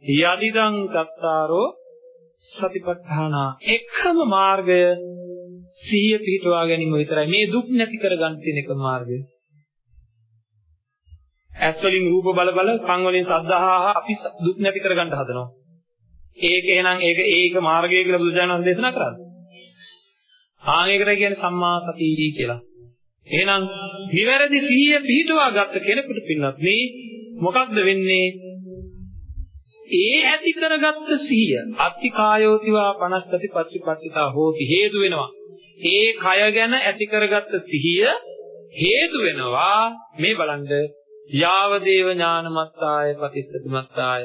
යදිදං සත්තාරෝ සතිපට්ඨානා එකම මාර්ගය සිහිය පිහිටවා ගැනීම විතරයි. මේ දුක් නැති කරගන්න තියෙන එක මාර්ගය. ඇස් වලින් රූප බල බල කන් වලින් ශබ්ද අහා අපි දුක් නැති කරගන්න හදනවා. ඒක එහෙනම් ඒක ඒක මාර්ගය කියලා බුදුජානක දේශනා කරාද? ආන් ඒකට කියන්නේ සම්මා සතිය කියලා. එහෙනම් නිවැරදි සිහිය පිහිටවා ගත්ත කෙනෙකුට පින්නත් මේ මොකක්ද වෙන්නේ? ඒ ඇති කරගත්ත සිහිය අත්තිකායෝතිවා 50 සති පත්‍රිපත්තිතා හෝති හේතු වෙනවා. ඒ කය ගැන ඇති කරගත්ත සිහිය හේතු වෙනවා. මේ බලන්න යාව දේව ඥානමත්තාය පතිස්සතිමත්තාය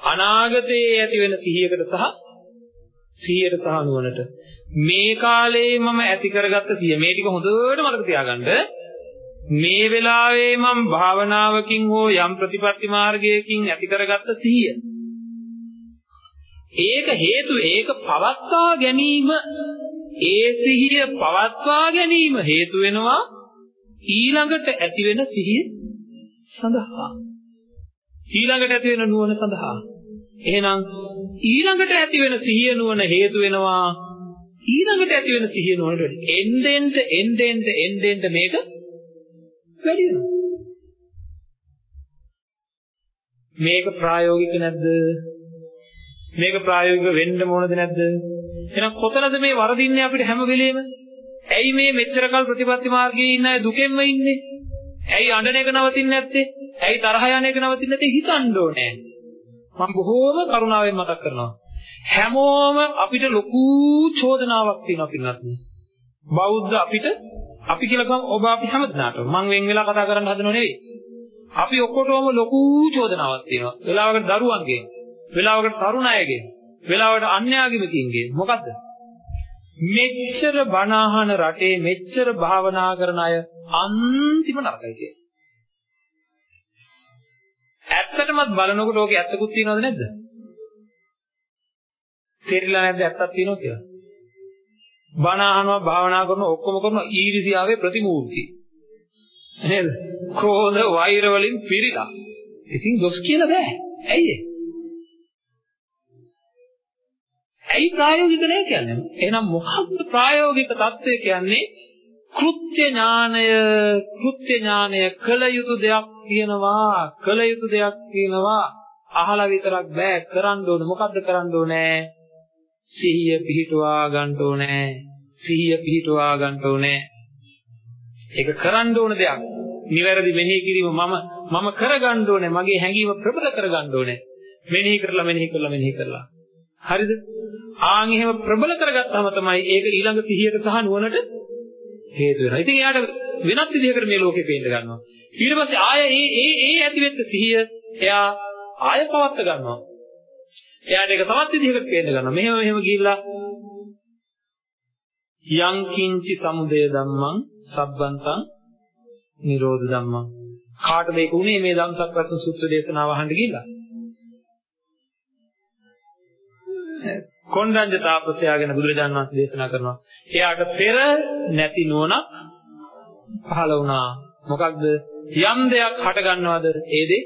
අනාගතයේ ඇති වෙන සිහියකට සහ සිහියට සහ නුවණට. මේ කාලේ මම ඇති කරගත්ත සිහිය මේ ටික හොඳට මතක තියාගන්න. මේ වෙලාවේ මම භාවනාවකින් හෝ යම් ප්‍රතිපත්ති මාර්ගයකින් ඇති කරගත්ත සිහිය. ඒක හේතු ඒක පවත්වා ගැනීම ඒ සිහිය පවත්වා ගැනීම හේතු වෙනවා ඊළඟට ඇති වෙන සිහිය සඳහා. ඊළඟට ඇති වෙන නුවණ සඳහා. එහෙනම් ඊළඟට ඇති වෙන සිහිය නුවණ හේතු වෙනවා ඊළඟට ඇති වෙන සිහිය නුවණට එන්නෙන්ද එන්නෙන්ද එන්නෙන්ද මේක වැඩි වෙනවා මේක ප්‍රායෝගික නැද්ද? මේක ප්‍රායෝගික වෙන්න ඕනද නැද්ද? එහෙනම් කොතනද මේ වරදින්නේ අපිට හැම වෙලෙම? ඇයි මේ මෙච්චර කල් ප්‍රතිපත්ති මාර්ගයේ ඉන්න අය දුකෙන්ම ඉන්නේ? ඇයි අඬන එක නවතින්නේ නැත්තේ? ඇයි තරහ යන එක නවතින්නේ නැත්තේ? හිතන්න ඕනේ. මම බොහෝම කරුණාවෙන් මතක් කරනවා. හැමෝම අපිට ලොකු චෝදනාවක් තියෙනවා පින්වත් බෞද්ධ අපිට අපි කියලා ගමු ඔබ අපි හැමදෙනාටම මම වෙන් වෙලා කතා කරන්න හදනව නෙවෙයි අපි ඔක්කොටම ලොකු චෝදනාවක් තියෙනවා වෙලාවකට දරුවන්ගේ වෙලාවකට තරුණ අයගේ වෙලාවට අන්‍යාගමිකින්ගේ මොකද්ද මෙච්චර බණ අහන රටේ මෙච්චර භාවනා කරන අය අන්තිම නරකයි කියන්නේ. ඇත්තටමත් බලනකොට ඕකේ ඇත්තකුත් තියෙනවද නැද්ද? තේරිලා නැද්ද ඇත්තක් තියෙනවද කියලා? බණ අහනවා භාවනා කරනවා ඔක්කොම කරනවා ඊර්ෂියාවේ ප්‍රතිමූර්ති. නේද? ක්‍රෝධ වෛර වලින් පිරීලා. ඉතින් දොස් කියලා බෑ. ඇයි ඒ? ඇයි ප්‍රායෝගික නැහැ කියන්නේ? එහෙනම් මොකක්ද ප්‍රායෝගික தත්ත්වය කියන්නේ? කෘත්‍ය ඥානය කෘත්‍ය ඥානය කළ යුතු දෙයක් තියෙනවා කළ යුතු දෙයක් තියෙනවා. අහලා විතරක් බෑ. කරන්න ඕනේ. මොකද්ද කරන්න ඕනේ? සිහිය පිහිටුවා ගන්න ඕනේ. සිහිය පිහිටුවා ගන්න ඕනේ. ඒක කරන්න ඕන දෙයක්. නිවැරදි මෙනෙහි කිරීම මම මම කරගන්න ඕනේ. මගේ හැඟීම ප්‍රබල කරගන්න ඕනේ. මෙනෙහි කරලා මෙනෙහි කරලා මෙනෙහි කරලා. හරිද? ආන් එහෙම ප්‍රබල කරගත්තාම තමයි ඒක ඊළඟ සිහියට සහ නුවණට හේතු වෙනවා. ඉතින් එයාට වෙනත් විදිහකට මේ ලෝකේ පේන්න ගන්නවා. ඊට පස්සේ ආය ඒ ඒ ඒ ඇතිවෙච්ච සිහිය එයා ආය පවත් ගන්නවා. එයාට ඒක තවත් විදිහකට පේන්න ගන්නවා. මෙහෙම මෙහෙම ගිහිල්ලා යං කිංචි සමුදය ධම්මං සබ්බන්තං නිරෝධ ධම්මං කාටද ඒක උනේ මේ ධම්සක්වත්තු සූත්‍ර දේශනාව අහන්න ගිහිල්ලා කොණ්ඩඤ්ඤ තාපසයා ගැන බුදුරජාණන් වහන්සේ දේශනා කරනවා. එයාට පෙර නැති නුවණක් පහළ වුණා. මොකක්ද? යම් දෙයක් හට ගන්නවද? ඒ දේ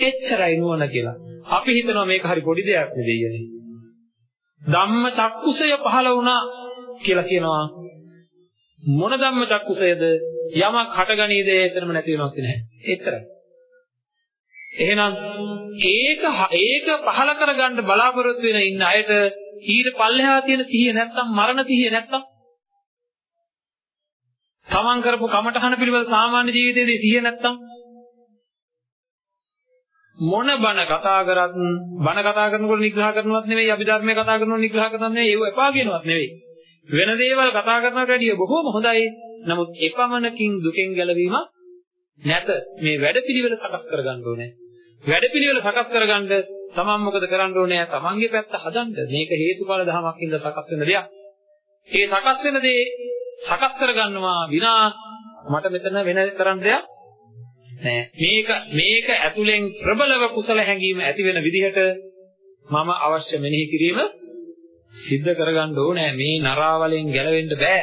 එච්චරයි නුවණ කියලා. අපි හිතනවා මේක හරි පොඩි දෙයක් නෙවෙයි. ධම්ම චක්කුසය පහළ වුණා කියලා කියනවා. මොන ධම්ම චක්කුසයද? යමක් හටගනීද එතරම් නැති වෙනවද නැහැ. එච්චරයි. එහෙනම් ඒක ඒක පහල කරගන්න බලාපොරොත්තු වෙන ඉන්න අයට ඊට පල්ලෙහා තියෙන සිහිය නැත්තම් මරණ සිහිය නැත්තම් තමන් කරපු කමටහන පිළිබඳ සාමාන්‍ය ජීවිතයේදී සිහිය නැත්තම් මොන බණ කතා කරත් බණ කතා කරනකොට නිග්‍රහ කරනවත් නෙවෙයි අභිධර්මයේ කතා කරනකොට නිග්‍රහ කරනවත් නෙවෙයි ඒව එපා කියනවත් නෙවෙයි වෙන දේවල් කතා කරනවට වැඩිය බොහෝම හොඳයි නමුත් එපමණකින් දුකෙන් ගැලවීම නැත මේ වැඩපිළිවෙල සකස් කරගන්න ඕනේ. වැඩපිළිවෙල සකස් කරගන්න තමන් මොකද කරන්න ඕනේ? තමන්ගේ පැත්ත හදන්න. මේක හේතුඵල ධමයක් ඉඳලා සකස් වෙන දෙයක්. ඒ සකස් වෙන දේ සකස් කරගන්නවා විනා මට මෙතන වෙන කරන්න දෙයක් නෑ. මේක මේක ඇතුලෙන් ප්‍රබලව කුසල හැඟීම ඇති වෙන විදිහට මම අවශ්‍ය මෙනෙහි කිරීම සිද්ධ කරගන්න ඕනේ. මේ නරාවලෙන් ගැලවෙන්න බෑ.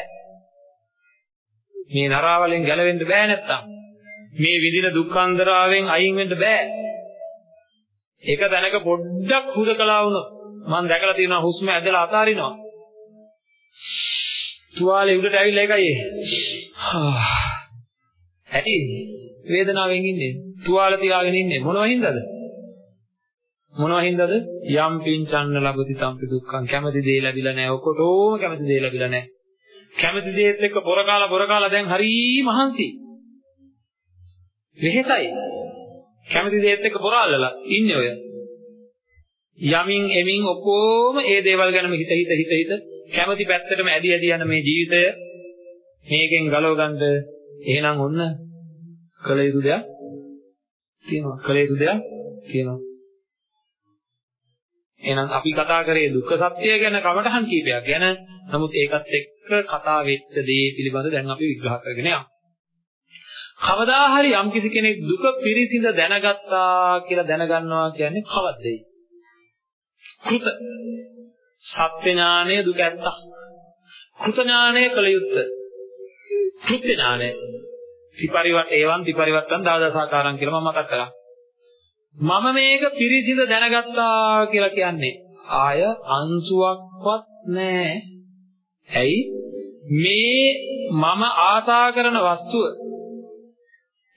මේ නරාවලෙන් ගැලවෙන්න බෑ නැත්තම් මේ විදින දුක්ඛන්දරාවෙන් අයින් වෙන්න බෑ. එක තැනක පොඩ්ඩක් හුදකලා වුණොත් මම දැකලා තියෙනවා හුස්ම ඇදලා අතාරිනවා. තුවාලේ උඩට ඇවිල්ලා ඒකයි ඒ. ඇයි වේදනාවෙන් ඉන්නේ? තුවාල තියාගෙන ඉන්නේ මොනව හින්දාද? මොනව හින්දාද? යම් පින්චන්න ලබති තම්පි දුක්ඛං කැමති දේ ලැබිලා නැහැ. ඔකොටෝම කැමති දේ ලැබිලා නැහැ. කැමති දේත් එක්ක බොර කාලා බොර කාලා දැන් හරි මහන්සි. වෙහෙසයි. කැමති දේත් එක්ක බොර අල්ලලා ඉන්නේ ඔය. යමින් එමින් ඔක්කොම ඒ දේවල් ගැනම හිත හිත හිත හිත කැමැති පැත්තටම ඇදි ඇදි යන මේ ජීවිතය මේකෙන් ගලව ගන්න එහෙනම් ඔන්න කළ යුතු දෙයක් තියෙනවා. කළ යුතු දෙයක් තියෙනවා. එහෙනම් අපි කතා කරේ දුක්ඛ සත්‍ය ගැන කමඨහන් කීපයක් ගැන. නමුත් ඒකත් එක්ක කතා වෙච්ච දේ පිළිබඳ දැන් අපි විග්‍රහ කරගෙන යමු. කවදා හරි යම්කිසි කෙනෙක් දුක පිරිසිඳ දැනගත්තා කියලා දැනගන්නවා කියන්නේ කවද්දයි? කෘත සත්‍ය ඥානය දුක ඇත්තක්. කෘත ඥානය කළ යුත්තේ. කෘත්‍ය ඥානය. ත්‍රිපරිවට ඒවන් ත්‍රිපරිවත්තන් දාදසාකාරම් කියලා මම මතක් කරා. මම මේක පිරිසිදු දැනගත්තා කියලා කියන්නේ ආය අංශුවක්වත් නැහැ. ඇයි? මේ මම ආසා කරන වස්තුව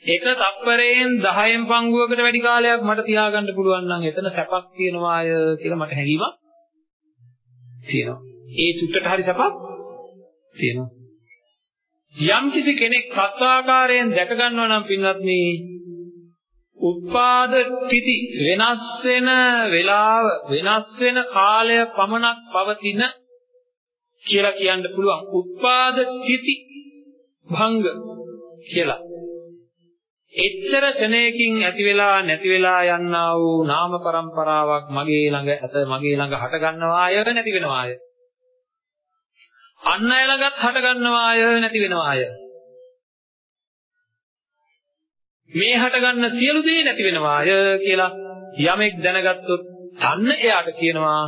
එක තප්පරයෙන් 10න් පංගුවකට වැඩි කාලයක් මට තියාගන්න පුළුවන් නම් එතන සැපක් තියෙනවාය කියලා මට හැඟීමක් තියෙනවා. ඒ චුට්ටට හරි සැපක් තියෙනවා. යම් කිසි කෙනෙක් සත්වාකාරයෙන් දැක ගන්නවා නම් පින්වත්නි උත්පාද තිති වෙනස් වෙන වේලාව වෙනස් වෙන කාලය පමණක් පවතින කියලා කියන්න පුළුවන්. උත්පාද තිති භංග කියලා. එච්චර ක්ෂණයකින් ඇති වෙලා නැති වෙලා යන්නා වූ නාම પરම්පරාවක් මගේ ළඟ ඇත මගේ ළඟ හට ගන්නවාය නැති වෙනවාය අන් අය ළඟත් හට ගන්නවාය නැති වෙනවාය මේ හටගන්න සියලු දේ නැති වෙනවාය කියලා යමෙක් දැනගත්තොත් අන්න එයාට කියනවා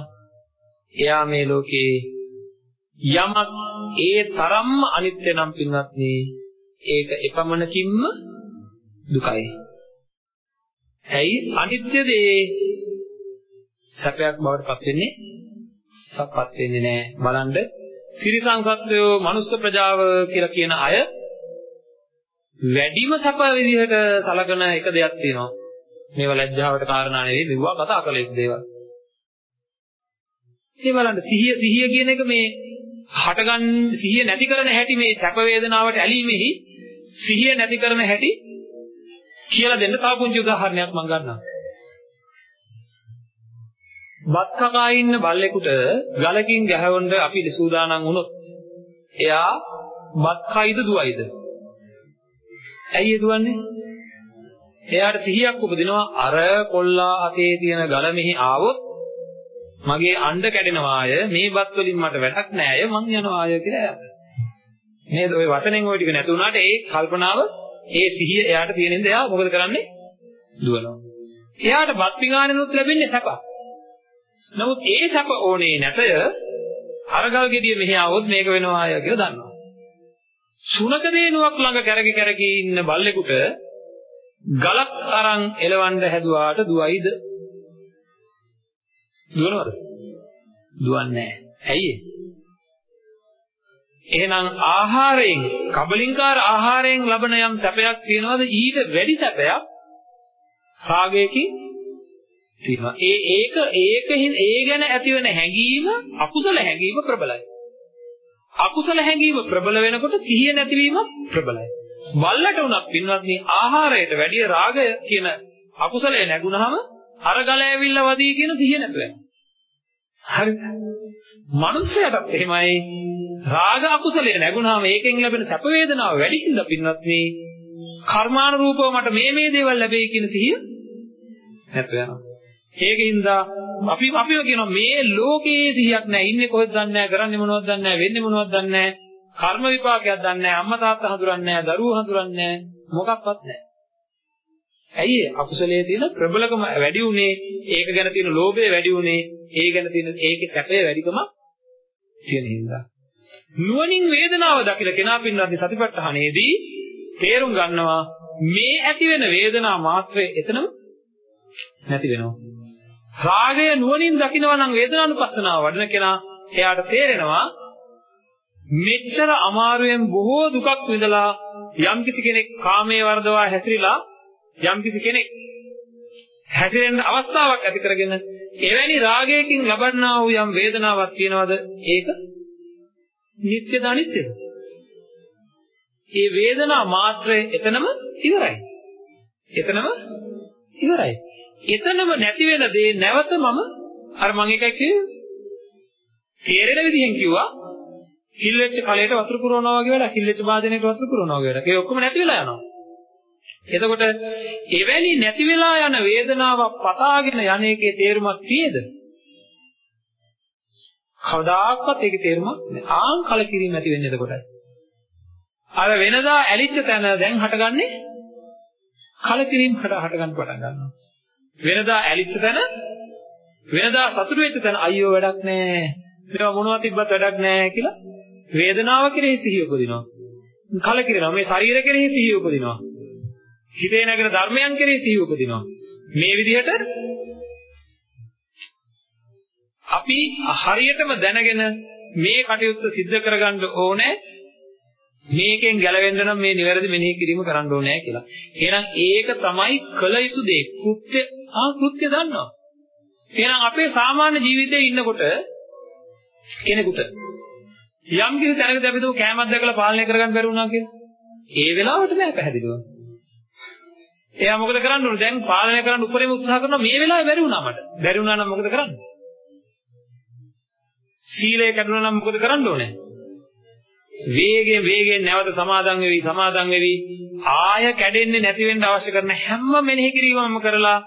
එයා මේ ලෝකේ යමක් ඒ තරම්ම අනිත්‍ය නම් පින්වත්නි ඒක එපමණකින්ම දුකයි. ඇයි අනිත්‍ය දේ සැපයක් බවට පත් වෙන්නේ සපත් වෙන්නේ නැහැ. බලන්න ත්‍රිසං සත්වයෝ මනුස්ස ප්‍රජාව කියලා කියන අය වැඩිම සැප විදිහට සලකන එක දෙයක් තියෙනවා. මේවා ලැජ්ජාවට කාරණා නෙවෙයි මෙවුවා කතා කළ යුතු දේවල්. ඒ බලන්න සිහිය සිහිය කියන එක මේ හටගන්න සිහිය නැති කරන හැටි මේ සැප වේදනාවට ඇලීමෙහි සිහිය නැති කරන හැටි කියලා දෙන්න තව පුංචි උදාහරණයක් මම ගන්නම්. බත් කකා ඉන්න බල්ලෙකුට ගලකින් ගැහවන්න අපි සූදානම් වුණොත් එයා බත් කයිද දුවයිද? ඇයි ඒ දුවන්නේ? එයාට සිහියක් උපදිනවා අර කොල්ලා අතේ තියෙන ගල මෙහි ආවොත් මගේ අඬ කැඩෙනවාය මේ බත් වලින් මට වැඩක් නෑය මං යනවාය කියලා එයාට. නේද? ওই වචනෙන් ওই ටික නැති වුණාට ඒ කල්පනාව ඒ සිහිය එයාට තියෙනින්ද එයා මොකද කරන්නේ? දුවනවා. එයාට බත් පිඟානෙනුත් ලැබෙන්නේ සැප. නමුත් ඒ සැප ඕනේ නැතය අරගල් ගෙඩිය මෙහි આવොත් මේක වෙනවා අය කියලා දන්නවා. සුනක දේනුවක් ළඟ කැරකි කැරකි ඉන්න බල්ලෙකුට ගලක් අරන් එලවන්න හැදුවාට දුවයිද? දුවනවද? දුවන්නේ නැහැ. ඇයි ඒ? එහෙනම් ආහාරයෙන් කබලින්කාර ආහාරයෙන් ලබන යම් සැපයක් තියනවාද ඊට වැඩි සැපයක් රාගයකින් තියෙනවා. ඒ ඒක ඒකෙන් ඒ ගැන ඇතිවෙන හැඟීම අකුසල හැඟීම ප්‍රබලයි. අකුසල හැඟීම ප්‍රබල වෙනකොට සිහිය නැතිවීම ප්‍රබලයි. වල්ලට උනත් පින්වත්නි ආහාරයට වැඩිය රාගය කියන අකුසලය නැගුණාම අර ගල ඇවිල්ලා වදී කියන සිහිය නැතු වෙනවා. හරිද? මනුස්සයටත් එහෙමයි රාග අකුසලයේ නැගුණාම ඒකෙන් ලැබෙන සැප වේදනාව වැඩි හින්දා පින්වත්නි කර්මානුරූපව මට මේ මේ දේවල් ලැබෙයි කියන සිහිය නැතු වෙනවා. ඒකින්ද අපි අපිව කියනවා මේ ලෝකයේ සිහියක් නැහැ. ඉන්නේ කොහෙද දන්නේ නැහැ? කරන්නේ මොනවද දන්නේ නැහැ? වෙන්නේ මොනවද දන්නේ නැහැ? කර්ම විපාකයක් දන්නේ නැහැ. අම්මා තාත්තා හඳුරන්නේ නැහැ. දරුවෝ හඳුරන්නේ නැහැ. මොකක්වත් නැහැ. ඇයි අකුසලයේ තියෙන ප්‍රබලකම වැඩි උනේ ඒක ගැන තියෙන ලෝභය වැඩි උනේ ඒ ගැන තියෙන ඒකේ සැපය වැඩිකම තියෙන හින්දා. නුවණින් වේදනාව දකින කෙනා පින්නත් සතිපට්ඨානයේදී තේරුම් ගන්නවා මේ ඇති වෙන වේදනා මාත්‍රය එතනම නැති වෙනවා. රාගය නුවණින් දකිනවා නම් වේදනානුපස්සනාව වඩන කෙනා එයාට තේරෙනවා මෙච්චර අමාරුවෙන් බොහෝ දුකක් විඳලා යම්කිසි කෙනෙක් කාමයේ වර්ධවා හැසිරීලා යම්කිසි කෙනෙක් හැසිරෙන්න අවස්ථාවක් ඇති කරගෙන එවැනි රාගයකින් ලබන්නා වූ යම් වේදනාවක් තියෙනවද ඒක නිට්ටයද අනිත්‍යද? ඒ වේදනා මාත්‍රය එතනම ඉවරයි. එතනම ඉවරයි. එතනම නැති වෙන දේ නැවත මම අර මම එකයි කිව්වේ. තේරෙන විදිහෙන් කිව්වා කිල් වෙච්ච කලයට වතුර පුරවනවා වගේ වැඩ කිල් වෙච්ච වාදනයට වතුර පුරවනවා වගේ වැඩ. ඒ ඔක්කොම නැති වෙලා යනවා. එතකොට එවැනි නැති වෙලා යන වේදනාවක් පතාගෙන යන එකේ තේරුමක් තියෙද? කවදාකවත් ඒකේ තේරුමක් නැහැ. ආන් කලකිරීම ඇති වෙන්නේ එතකොටයි. අර වෙනදා ඇලිච්ච තැන දැන් හටගන්නේ කලකිරීම හට හටගන්න පටන් ගන්නවා. වෙනදා ඇලිච්ච තැන වෙනදා සතුටු වෙච්ච තැන අයියෝ වැඩක් නැහැ. මේවා මොනවද තිබ්බත් වැඩක් නැහැ කියලා වේදනාව කෙරෙහි සිහිය උපදිනවා. කලකිරෙනවා. මේ ශරීර කෙරෙහි සිහිය උපදිනවා. හිතේ නැගෙන ධර්මයන් කෙරෙහි සිහිය උපදිනවා. මේ විදිහට අපි හරියටම දැනගෙන මේ කටයුත්ත සිද්ධ කරගන්න ඕනේ මේකෙන් ගැලවෙන්න නම් මේ නිවැරදි මෙනෙහි කිරීම කරන්න ඕනේ කියලා. එහෙනම් ඒක තමයි කළ යුතු දේ. කෘත්‍ය ආ කෘත්‍ය දන්නවා. එහෙනම් අපේ සාමාන්‍ය ජීවිතේ ඉන්නකොට කෙනෙකුට යම් කිසි තැනකදී අපි දුක කැමැත් දැකලා පාලනය කරගන්න බැරි වුණා කියලා. ඒ වෙලාවට නෑ පැහැදිලිව. එයා මොකද කරන්න ඕනේ? දැන් පාලනය කරන්න උපරිම උත්සාහ කරනවා මේ වෙලාවේ බැරි වුණා මට. බැරි වුණා නම් මොකද කරන්නේ? සීලය කැඩුණා නම් මොකද කරන්න ඕනේ? වේගයෙන් වේගයෙන් නැවත සමාදන් වෙවි සමාදන් වෙවි ආය කැඩෙන්නේ නැති වෙන්න අවශ්‍ය කරන හැම මෙනෙහි කිරීමම කරලා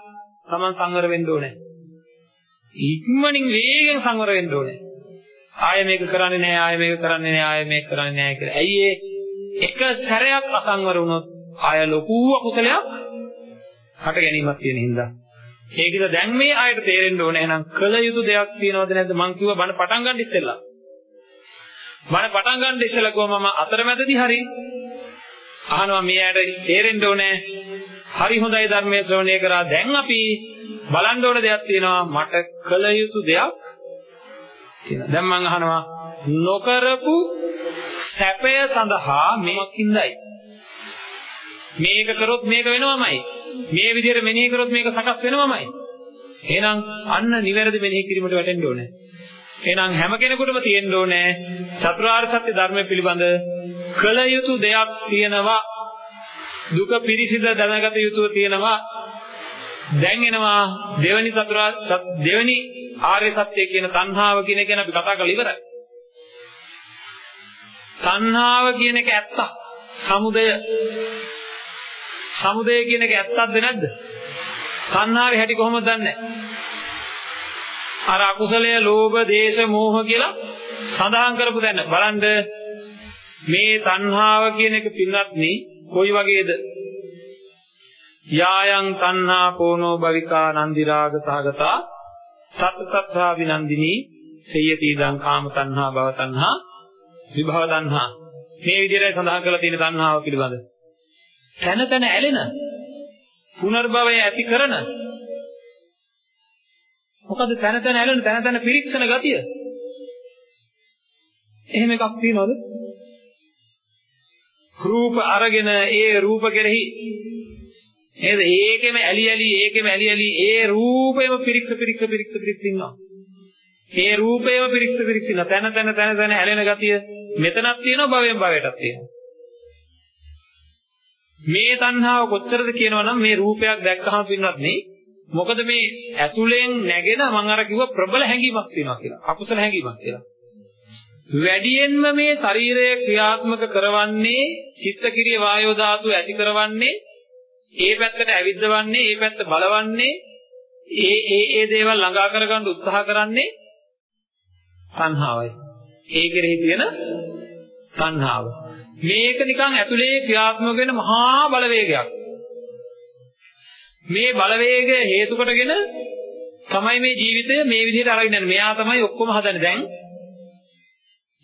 තමන් සංවර වෙන්න ඕනේ. ඉක්මනින් වේගෙන් සංවර වෙන්න ඕනේ. ආය මේක කරන්නේ නැහැ ආය මේක කරන්නේ නැහැ ආය මේක කරන්නේ නැහැ කියලා. ඇයි ඒ එක සැරයක් අසංවර වුණොත් ආය ලොකු අකුසලයක් හට ගැනීමක් තියෙන හින්දා ඒකද දැන් මේ ආයත තේරෙන්න ඕනේ එහෙනම් කළ යුතු දෙයක් තියෙනවද නැද්ද මං කිව්වා බණ පටන් ගන්න ඉස්සෙල්ලා බණ පටන් ගන්න ඉස්සෙල්ලා කිව්වා මම අතරමැදදී හරි. අහනවා මේ ආයත තේරෙන්න ඕනේ. හරි හොඳයි ධර්මයේ ශ්‍රවණය කරා. දැන් අපි බලන්න ඕන දෙයක් තියෙනවා. මට කළ යුතු දෙයක් තියෙනවා. දැන් මං අහනවා නොකරපු සැපය සඳහා මේකින්දයි මේක කරොත් මේක වෙනවමයි. මේ විදිහට මෙනෙහි කරොත් මේක සකස් වෙනවමයි. එහෙනම් අන්න නිවැරදි මෙනෙහි කිරීමට වැටෙන්න ඕනේ. එහෙනම් හැම කෙනෙකුටම තියෙන්න ඕනේ චතුරාර්ය සත්‍ය ධර්මය පිළිබඳ කල යුතු දෙයක් තියෙනවා. දුක පිරිසිඳ දැනගත යුතුව තියෙනවා. දැන් එනවා දෙවනි චතුරාර්ය දෙවනි ආර්ය සත්‍ය කියන තණ්හාව කියන එක ගැන අපි කතා කරලා ඉවරයි. තණ්හාව කියන එක ඇත්ත. සමුදය සමුදය කියන එක ඇත්තක්ද නැද්ද? තණ්හාවේ හැටි කොහොමද දන්නේ? අර අකුසලය, ලෝභ, දේශ, මෝහ කියලා සඳහන් කරපු දැන. බලන්න මේ තණ්හාව කියන එක පින්වත්නි කොයි වගේද? යායන් තණ්හා පෝනෝ භවිකා නන්දි රාග සහගතා සත්තත්ථා විනන්දිනී සේයති දං කාම තණ්හා භව තණ්හා විභව තණ්හා. මේ විදිහට සඳහන් කරලා තියෙන තණ්හාව පිළිබඳ. තන තන ඇලෙන පුනර්භවය ඇති කරන මොකද තන තන ඇලෙන තන තන පිරික්සන ගතිය? එහෙම එකක් තියනවද? රූප අරගෙන ඒ රූප කෙරෙහි නේද? ඒකෙම ඇලි ඇලි ඒකෙම ඇලි ඇලි ඒ රූපෙම පිරික්ස පිරික්ස පිරික්ස පිරික්ස ඉන්නවා. ඒ රූපේම පිරික්ස පිරික්ස ඉන්නවා. තන තන තන තන ඇලෙන ගතිය මෙතනක් තියෙනවා භවයෙන් භවයටත් තියෙනවා. මේ තණ්හාව කොච්චරද කියනවනම් මේ රූපයක් දැක්කහම පින්නත් නේ මොකද මේ ඇතුලෙන් නැගෙන මම අර කිව්ව ප්‍රබල හැඟීමක් තියෙනවා කියලා. අකුසල හැඟීමක් කියලා. වැඩියෙන්ම මේ ශරීරය ක්‍රියාත්මක කරවන්නේ චිත්තකිරිය වායෝ ධාතුව ඇති කරවන්නේ ඒ පැත්තට ඇවිද්දවන්නේ ඒ පැත්ත බලවන්නේ ඒ ඒ ඒ දේවල් ළඟා කරගන්න උත්සාහ කරන්නේ තණ්හාවයි. ඒ කෙරෙහි තියෙන තණ්හාව. මේක නිකන් ඇතුලේ ක්‍රියාත්මක වෙන මහා බලවේගයක්. මේ බලවේගය හේතු කොටගෙන තමයි මේ ජීවිතය මේ විදිහට අරගෙන යන්නේ. මෙයා තමයි ඔක්කොම හදන්නේ. දැන්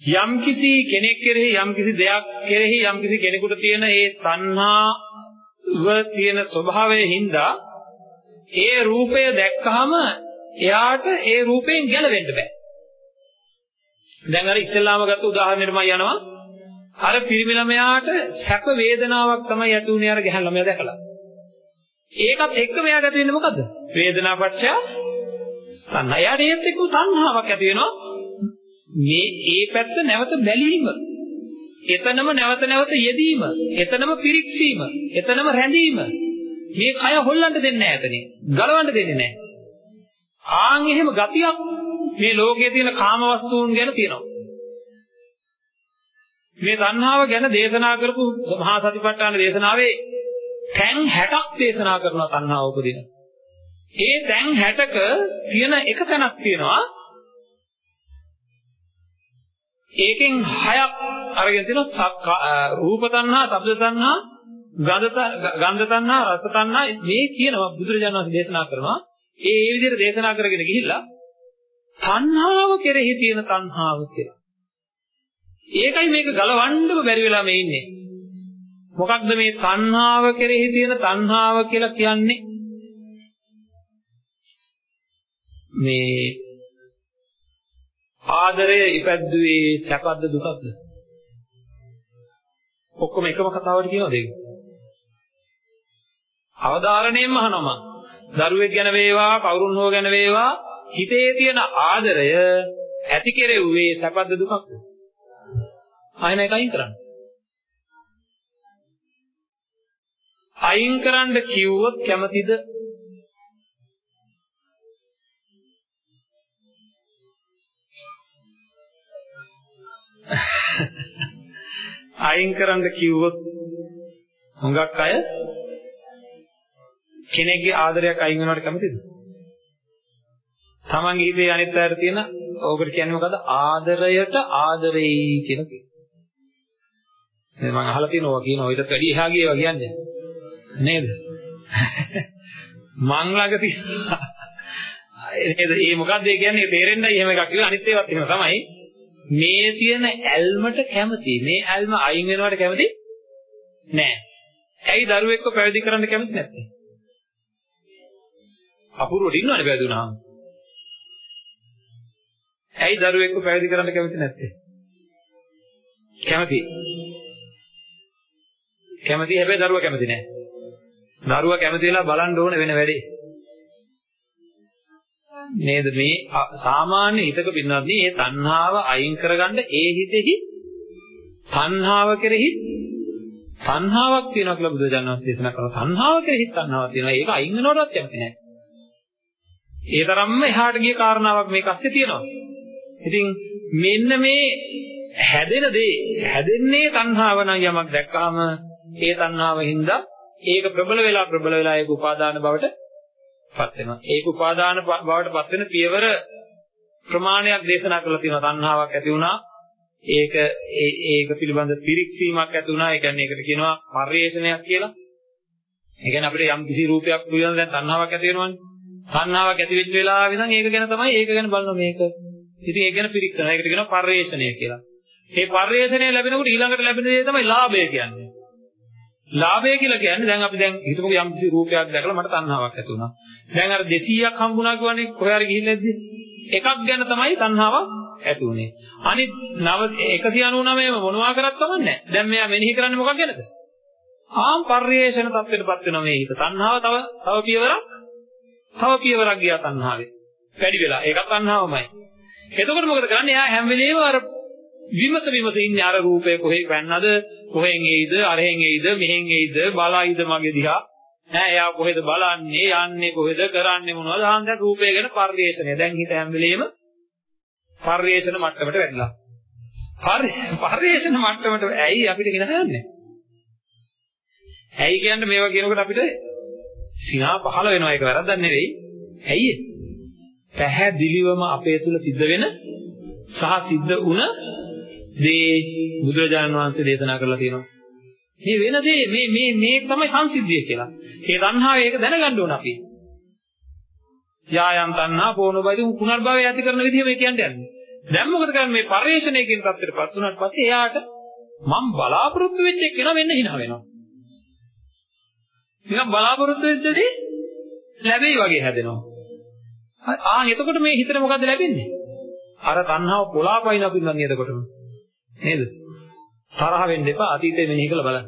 යම්කිසි කෙනෙක් කෙරෙහි යම්කිසි දෙයක් කෙරෙහි යම්කිසි කෙනෙකුට තියෙන ඒ තණ්හාව තියෙන ස්වභාවයෙන් හින්දා ඒ රූපය දැක්කහම එයාට ඒ රූපයෙන් ගැලවෙන්න බෑ. දැන් අර ඉස්සෙල්ලාම ගත්ත උදාහරණෙටම යනවා අර පිරිමි ළමයාට සැප වේදනාවක් තමයි ඇති වුනේ අර ගැහන් ළමයා දැකලා. ඒකත් එක්කම එයාට ඇති වෙන්නේ මොකද්ද? වේදනාපච්චය තණ්හා. එයාට ඒත් එක්ක තණ්හාවක් ඇති වෙනවා. මේ ඒ පැත්ත නැවත බැලීම. එතනම නැවත නැවත යෙදීම. එතනම පිරික්සීම. එතනම රැඳීම. මේ කය හොල්ලන්න දෙන්නේ නැහැ එතනින්. ගලවන්න දෙන්නේ නැහැ. ආන් එහෙම ගතියක් මේ ලෝකයේ තියෙන කාම වස්තුන් ගැන තියෙනවා. මේ තණ්හාව ගැන දේශනා කරපු මහා සතිපට්ඨාන දේශනාවේ තැන් 60ක් දේශනා කරනවා තණ්හාව උපදින. ඒ තැන් 60ක තියෙන එක තැනක් තියෙනවා ඒකෙන් හයක් අරගෙන තියෙනවා රූප තණ්හා, ශබ්ද තණ්හා, ගන්ධ තණ්හා, රස තණ්හා මේ කියනවා බුදුරජාණන් වහන්සේ දේශනා කරනවා. ඒ ඒ විදිහට දේශනා කරගෙන ගිහිල්ලා තණ්හාව කෙරෙහි තියෙන තණ්හාව කියලා. ඒකයි මේක ගලවන්නම බැරි වෙලා මේ ඉන්නේ. මොකක්ද මේ තණ්හාව කෙරෙහි තියෙන තණ්හාව කියලා කියන්නේ? මේ ආදරය ඉපැද්දුවේ සැපද්ද දුකද්ද? ඔක්කොම එකම කතාවට කියනවද ඒක? අවධාරණයෙන්ම අහනවා. දරුවෙක් ගැන වේවා, කවුරුන් හෝ ගැන වේවා, හිතේ තියෙන ආදරය ඇති කෙරෙව්වේ සැපද්ද දුකක්ද? ආයෙන එක අයින් කරන්න. අයින් කරන්න කිව්වොත් කැමතිද අයින් කරන්න කිව්වොත් හුඟක් අය කෙනෙක්ගේ ආදරයක් අයින් වෙනවට කැමතිද? තමන්ගේ හිතේ අනිත් අයට තියෙන ඕකට කියන්නේ මොකද්ද? ආදරයට ආදරෙයි කියලා කියනවා. මම අහලා තියෙනවා කියන ඔයිට වැඩි එහා ගියවා කියන්නේ. නේද? මං ළඟ තියෙන නේද? ඒ මොකද්ද ඒ කියන්නේ තේරෙන්නයි එහෙම එකක් කියලා අනිත් ඒවාත් එහෙම තමයි. මේ තියෙන ඇල්මට කැමති. මේ ඇල්ම අයින් වෙනවට කැමති නෑ. ඇයි දරුවෙක්ව පැවිදි කරන්න කැමති නැත්තේ? අපූර්වට ඉන්නවනේ පැවිදි වුණාම. ඇයි දරුවෙක්ව පැවිදි කරන්න කැමති නැත්තේ? කැමති. කැමති හැබැයි දරුවා කැමති නෑ. දරුවා කැමති වෙලා බලන්න ඕන වෙන වැඩේ. නේද? මේ සාමාන්‍ය හිතක පින්නත් මේ තණ්හාව අයින් කරගන්න ඒ හිතෙහි තණ්හාව කෙරෙහි තණ්හාවක් තියෙනවා කියලා බුදුරජාණන් වහන්සේ දේශනා කරනවා. තණ්හාව කෙරෙහි තණ්හාවක් තියෙනවා. ඒක අයින් වෙනවටවත් කැමති නැහැ. ඒ තරම්ම එහාට ගිය කාරණාවක් මේක ඇස්සේ තියෙනවා. ඉතින් මෙන්න මේ හැදෙන දේ හැදෙන්නේ තණ්හාව නම් යමක් දැක්කහම ඒ තණ්හාව හින්දා ඒක ප්‍රබල වෙලා ප්‍රබල වෙලා ඒක උපාදාන බවට පත් වෙනවා. ඒක උපාදාන බවට පත් වෙන පියවර ප්‍රමාණයක් දේශනා කරලා තියෙනවා. තණ්හාවක් ඇති වුණා. ඒක ඒක පිළිබඳ පිරික්සීමක් ඇති වුණා. ඒ කියන්නේ ඒකට කියනවා පරිේශනයක් කියලා. ඒ කියන්නේ අපිට යම් කිසි රූපයක් පිළිබඳ දැන් තණ්හාවක් ඇති වෙනවනේ. තණ්හාවක් ඇති වෙච්ච වෙලාවෙ ඉඳන් ඒක ගැන තමයි ඒක ගැන බලනවා මේක. ඉතින් ඒක ගැන පිරික්සනවා. ඒකට කියනවා පරිේශනය කියලා. මේ පරිේශනය ලැබෙනකොට ඊළඟට ලැබෙන දේ තමයි ලාභය කියන්නේ. ලාභය කියලා කියන්නේ දැන් අපි දැන් හිතමුකෝ යම් කිසි රූපයක් දැකලා මට තණ්හාවක් ඇති වුණා. දැන් අර 200ක් හම්බුණා කියවනේ කොහේ හරි ගිහින් නැද්ද? එකක් ගැන තමයි තණ්හාවක් ඇති උනේ. අනිත් 199ම මොනවා කරත් කමන්නේ දැන් මෙයා මෙනෙහි කරන්නේ මොකක් ගැනද? ආම් පරිේශන තත්ත්වයටපත් වෙනවා මේ හිත. තණ්හාව තව තව පියවරක් තව පියවරක් ගියා තණ්හාවේ. වැඩි වෙලා. ඒකත් තණ්හාවමයි. එතකොට මොකද කරන්නේ? එයා හැම වෙලේම අර විමස විමස ඉන්නේ අර රූපය කොහේ පැන්නද කොහෙන් එයිද අරහෙන් එයිද මෙහෙන් එයිද බලයිද මගේ දිහා? නෑ එයා කොහෙද බලන්නේ යන්නේ කොහෙද කරන්නේ මොනවද? ආන්ද රූපය ගැන පරිේශණය දැන් හිත හැම වෙලෙම පරිේශන මට්ටමට වැටලා. පරිේශන මට්ටමට ඇයි අපිට ගෙනහන්නේ ඇයි කියන්නේ මේවා කියනකොට අපිට සිනා පහළ වෙනවා ඒක වැරද්දක් නෙවෙයි. ඇයි පැහැදිලිවම අපේ තුල සිද්ධ වෙන සහ සිද්ධ වුණ දේ බුදුරජාණන් වහන්සේ දේශනා කරලා තියෙනවා. මේ වෙන දේ මේ මේ මේ තමයි සංසිද්ධිය කියලා. ඒ තණ්හාව ඒක දැනගන්න ඕන අපි. යායන් තණ්හා පොණොබයිද පුනර්භවය ඇති කරන විදිහ මේ කියන්නේ යන්නේ. දැන් මොකද කරන්නේ මේ පරිශ්‍රණයකින් තත්ත්වයටපත් වුණාට පස්සේ එයාට මම බලාපොරොත්තු වෙච්ච එක කෙනා වෙන්න හිනා වෙනවා. නිකන් බලාපොරොත්තු වෙච්ච දේ ලැබෙයි වගේ හැදෙනවා. ආ එතකොට මේ හිතට මොකද්ද ලැබෙන්නේ? අර තණ්හාව පොලාපයින් අපි නම් එතකොටම. නේද? තරහ වෙන්න එපා අතීතේ මෙනෙහි කරලා බලන්න.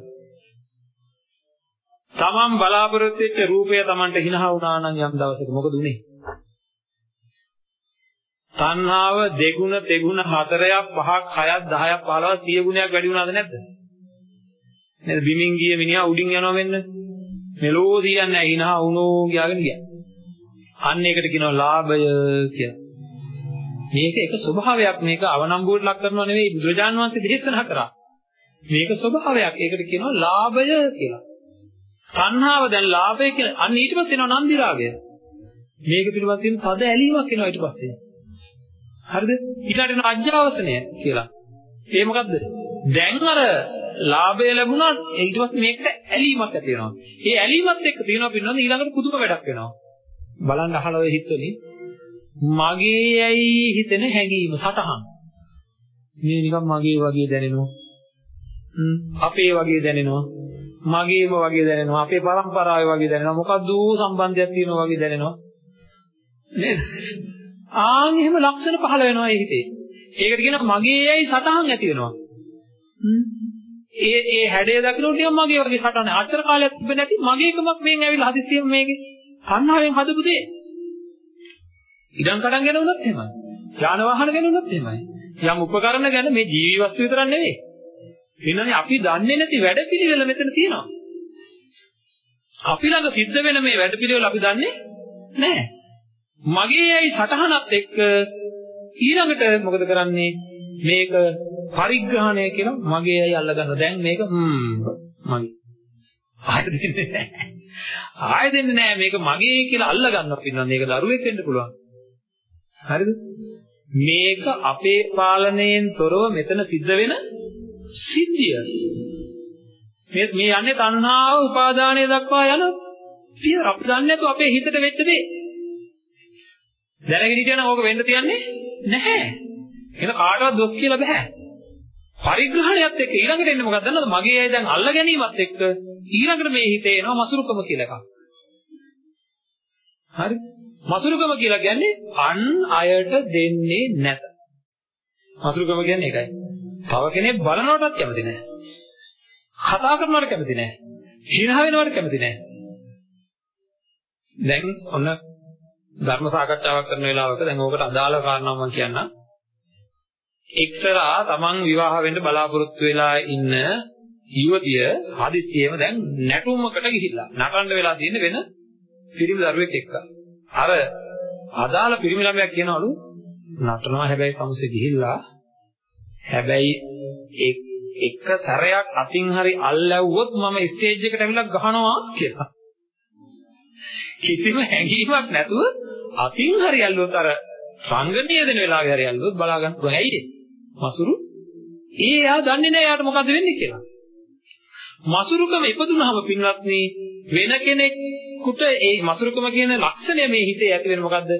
තමන් බලාපොරොත්තු වෙච්ච රූපය තමන්ට හිනහා වුණා නම් යම් දවසක මොකද උනේ? තණ්හාව දෙගුණ තෙගුණ හතරයක් පහක් හයක් 10ක් 15ක් 100 ගුණයක් වැඩි වුණාද නැද්ද? නේද බිමින් ගිය මිනිහා උඩින් යනවා වෙන්න. මෙලෝ දියන්නේ හිනහා වුණෝ කියාගෙන ගියා. අන්න ඒකට කියනවා ලාභය කියලා. මේක එක ස්වභාවයක් මේක අවනම්බුවට ලක් කරනව නෙවෙයි බුදුරජාණන් වහන්සේ දේශනා කරා. මේක ස්වභාවයක්. ඒකට කියනවා ලාභය කියලා. තණ්හාව දැන් ලාභය කියලා. අන්න ඊට පස්සේ එනවා නන්දි රාගය. මේක පිළිබඳව තියෙන තද ඇලීමක් එනවා ඊට පස්සේ. හරිද? ඊළඟට එනවා අජ්ජාවසනය කියලා. ඒ මොකද්ද? දැන් අර ලාභය ලැබුණා ඊට පස්සේ මේකට ඇලීමක් ඇති වෙනවා. ඒ ඇලීමත් එක්ක තියෙනවා පින්නොත් ඊළඟට පුදුම වැඩක් වෙනවා. බලන්න අහලා ඔය හිතවලින් මගේ ඇයි හිතෙන හැඟීම සටහන්. මේ නිකන් මගේ වගේ දැනෙනවා. අපේ වගේ දැනෙනවා. මගේම වගේ දැනෙනවා. අපේ පරම්පරාවේ වගේ දැනෙනවා. මොකද්ද සම්බන්ධයක් තියෙනවා වගේ දැනෙනවා. නේද? ආන් එහෙම ලක්ෂණ පහළ වෙනවා ඒ හිතේ. ඒකට කියනවා මගේ ඇයි සටහන් ඇති වෙනවා. ඒ ඒ හැඩය දකින්නට නිකන් මගේ වගේ සටහන. අච්චර කාලයක් තිබෙන්නේ නැති මගේකමක් මෙන් ඇවිල්ලා හදිස්සියෙම මේකේ කන්නාවෙන් හදපු දෙයක්. ඉඩම් කඩම් ගැන වුණත් එහෙමයි. යාන වාහන ගැන වුණත් එහෙමයි. යම් උපකරණ ගැන මේ ජීවි වස්තු විතරක් නෙවෙයි. වෙනනේ අපි දන්නේ නැති වැඩ පිළිවෙල මෙතන තියෙනවා. අපි ළඟ සිද්ධ වෙන මේ වැඩ පිළිවෙල අපි දන්නේ නැහැ. මගේ ඇයි සටහනත් එක්ක ඊළඟට මොකද කරන්නේ? මේක පරිග්‍රහණය කියලා මගේ ඇයි අල්ලගන්න. දැන් මේක හ්ම් මගේ. ආයෙ දෙන්නේ නැහැ. ආයෙ දෙන්නේ නැහැ මේක මගේ කියලා අල්ලගන්නවා පින්නම් මේක දරුවෙක් වෙන්න පුළුවන්. හරිද? මේක අපේ පාලනයෙන් තොරව මෙතන සිද්ධ වෙන සිද්ධිය. මේ මේ යන්නේ තණ්හාව උපාදානය දක්වා යන පිය අපි දන්නේ නැතු අපේ හිතට වෙච්ච දේ. දැනගෙන හිටියනම් ඕක වෙන්න තියන්නේ නැහැ. එන කාටවත් දොස් කියලා බෑ. පරිග්‍රහණයත් එක්ක ඊළඟට එන්නේ මොකක්ද දන්නවද? මගේ අය දැන් අල්ල ගැනීමත් එක්ක ඊළඟට මේ හිතේ එනවා මසුරුකම කියලා එකක්. හරි? මසුරුකම කියලා කියන්නේ අන් අයට දෙන්නේ නැත. මසුරුකම කියන්නේ ඒකයි. තව කෙනෙක් බලනවටත් කැමති නැහැ. කතා කරනවට කැමති නැහැ. හිනා වෙනවට කැමති නැහැ. දැන් ඔන්න ධර්ම සාකච්ඡාවක් කරන වෙලාවක දැන් ඕකට අදාළ කාරණා මම කියන්නම්. එක්තරා තමන් විවාහ වෙන්න බලාපොරොත්තු වෙලා ඉන්න යුවතිය හදිස්සියෙම දැන් නැටුමකට ගිහිල්ලා නටන්න වෙලා තියෙන වෙන පිරිමි දරුවෙක් එක්ක. අර අදාළ පිරිමි ළමයා කියනවලු නටනවා හැබැයි කමුසේ ගිහිල්ලා හැබැයි එක සැරයක් අතින් හරි අල්ලවුවොත් මම ස්ටේජ් එකට ඇවිල්ලා ගහනවා කියලා. කිසිම හැඟීමක් නැතුව අතින් හරි ඇල්ලුවොත් අර රංගනීය දෙන වෙලාවේ හරි ඇල්ලුවොත් බලා ගන්න පුළුවන්. ඇයි ඒ? මසුරු ඒ එයා දන්නේ නැහැ එයාට මොකද්ද වෙන්නේ කියලා. මසුරුකම ඉපදුනහම පින්වත්නි වෙන කෙනෙකුට ඒ මසුරුකම කියන ලක්ෂණය මේ හිතේ ඇති වෙන මොකද්ද?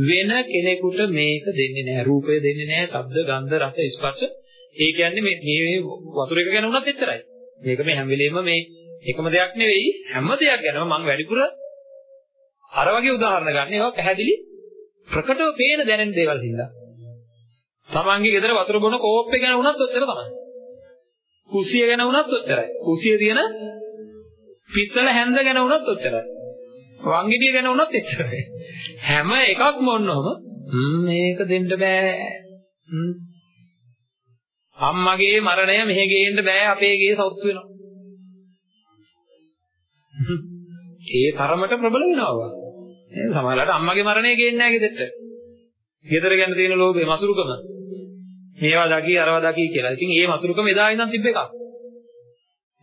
වෙන කෙනෙකුට මේක දෙන්නේ නැහැ. රූපය දෙන්නේ නැහැ. ශබ්ද, ගන්ධ, රස, ස්පර්ශ. ඒ කියන්නේ මේ මේ වතුර එක ගැන වුණත් එච්චරයි. මේක මේ හැම වෙලෙම මේ එකම දෙයක් නෙවෙයි. හැම දෙයක් ගැනම මම වැඩිපුර අර වගේ උදාහරණ ගන්න. ඒවා පැහැදිලි ප්‍රකටව පේන දැනෙන දේවල් හින්දා. තමන්ගේ ගෙදර වතුර බොන කෝප්පේ ගැන වුණත් ඔච්චර තමයි. කුසිය ගැන වුණත් ඔච්චරයි. කුසිය තියෙන පිත්තල හැන්ද ගැන වුණත් ඔච්චරයි. වංගිඩිය ගැන වුණත් එච්චරයි. හැම එකක්ම ඔන්නෝම මේක දෙන්න බෑ. අම්මගේ මරණය මෙහෙ ගේන්න බෑ අපේ ගේ සෞත් වෙනවා. [LAUGHS] ඒ තරමට ප්‍රබල වෙනවා. නේද? සමහරවිට අම්මගේ මරණය ගේන්නේ නැහැ ගෙදරට. ගෙදර ගැන තියෙන ලෝභය මසුරුකම. මේවා දකි අරවා දකි කියලා. ඉතින් ඒ මසුරුකම එදා ඉඳන් තිබ්බ එකක්.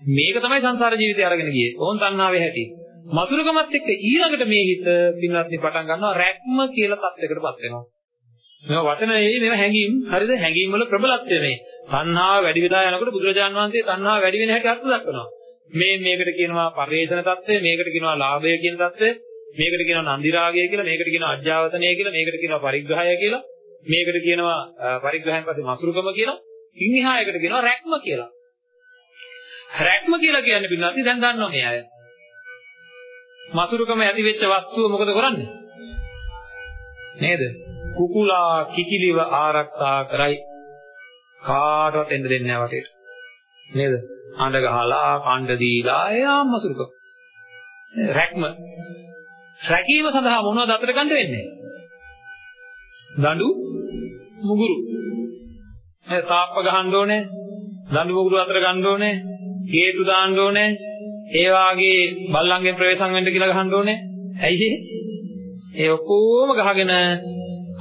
මේක තමයි සංසාර ජීවිතය අරගෙන ගියේ. ඕන් තණ්හාවේ හැටි. මසුරුකමත් එක්ක ඊළඟට මේ හිත පින්වත්නි පටන් ගන්නවා රැක්ම කියලා තත්යකටපත් වෙනවා. මේවා වචන නෙවෙයි මේවා හැඟීම්. හරිද? හැඟීම් වල ප්‍රබලත්වය මේ. තණ්හාව වැඩි වෙලා යනකොට බුදුරජාන් වහන්සේ තණ්හාව වැඩි වෙන හැටි අර්ථ දක්වනවා. මේ මේකට කියනවා පරිේශන తත්වය, මේකට කියනවා ලාභය කියන తත්වය, මේකට කියනවා නන්දි රාගය කියලා, මේකට කියනවා අජ්ජාවතනය කියලා, මේකට කියනවා පරිග්‍රහය කියලා, මේකට කියනවා පරිග්‍රහයෙන් පස්සේ මසුරුකම කියලා, ඉන් එහායකට කියනවා රැක්ම කියලා. රැක්ම කියලා කියන්නේ පිළිබඳව දැන් දන්නවා මේ අය. මසුරුකම ඇති වෙච්ච වස්තුව මොකද කරන්නේ? නේද? කුකුලා කිකිලිව ආරක්ෂා කරයි. කාටවත් එන්න දෙන්නේ නැහැ වටේට. නේද? අඬ ගහලා, කණ්ඩ දීලා එයා මසුරුකම. රැක්ම. රැකීම සඳහා මොනවද අතට ගන්න වෙන්නේ? දඬු මුගුරු. ඒ තාප්ප ගහන්න ඕනේ. දඬු මුගුරු අතර ගන්න ඕනේ. හේතු දාන්න ඕනේ. ඒ වාගේ බල්ලන්ගෙන් ප්‍රවේශම් වෙන්න කියලා ගහන්න ඕනේ. ඇයි ඒ ඔක්කොම ගහගෙන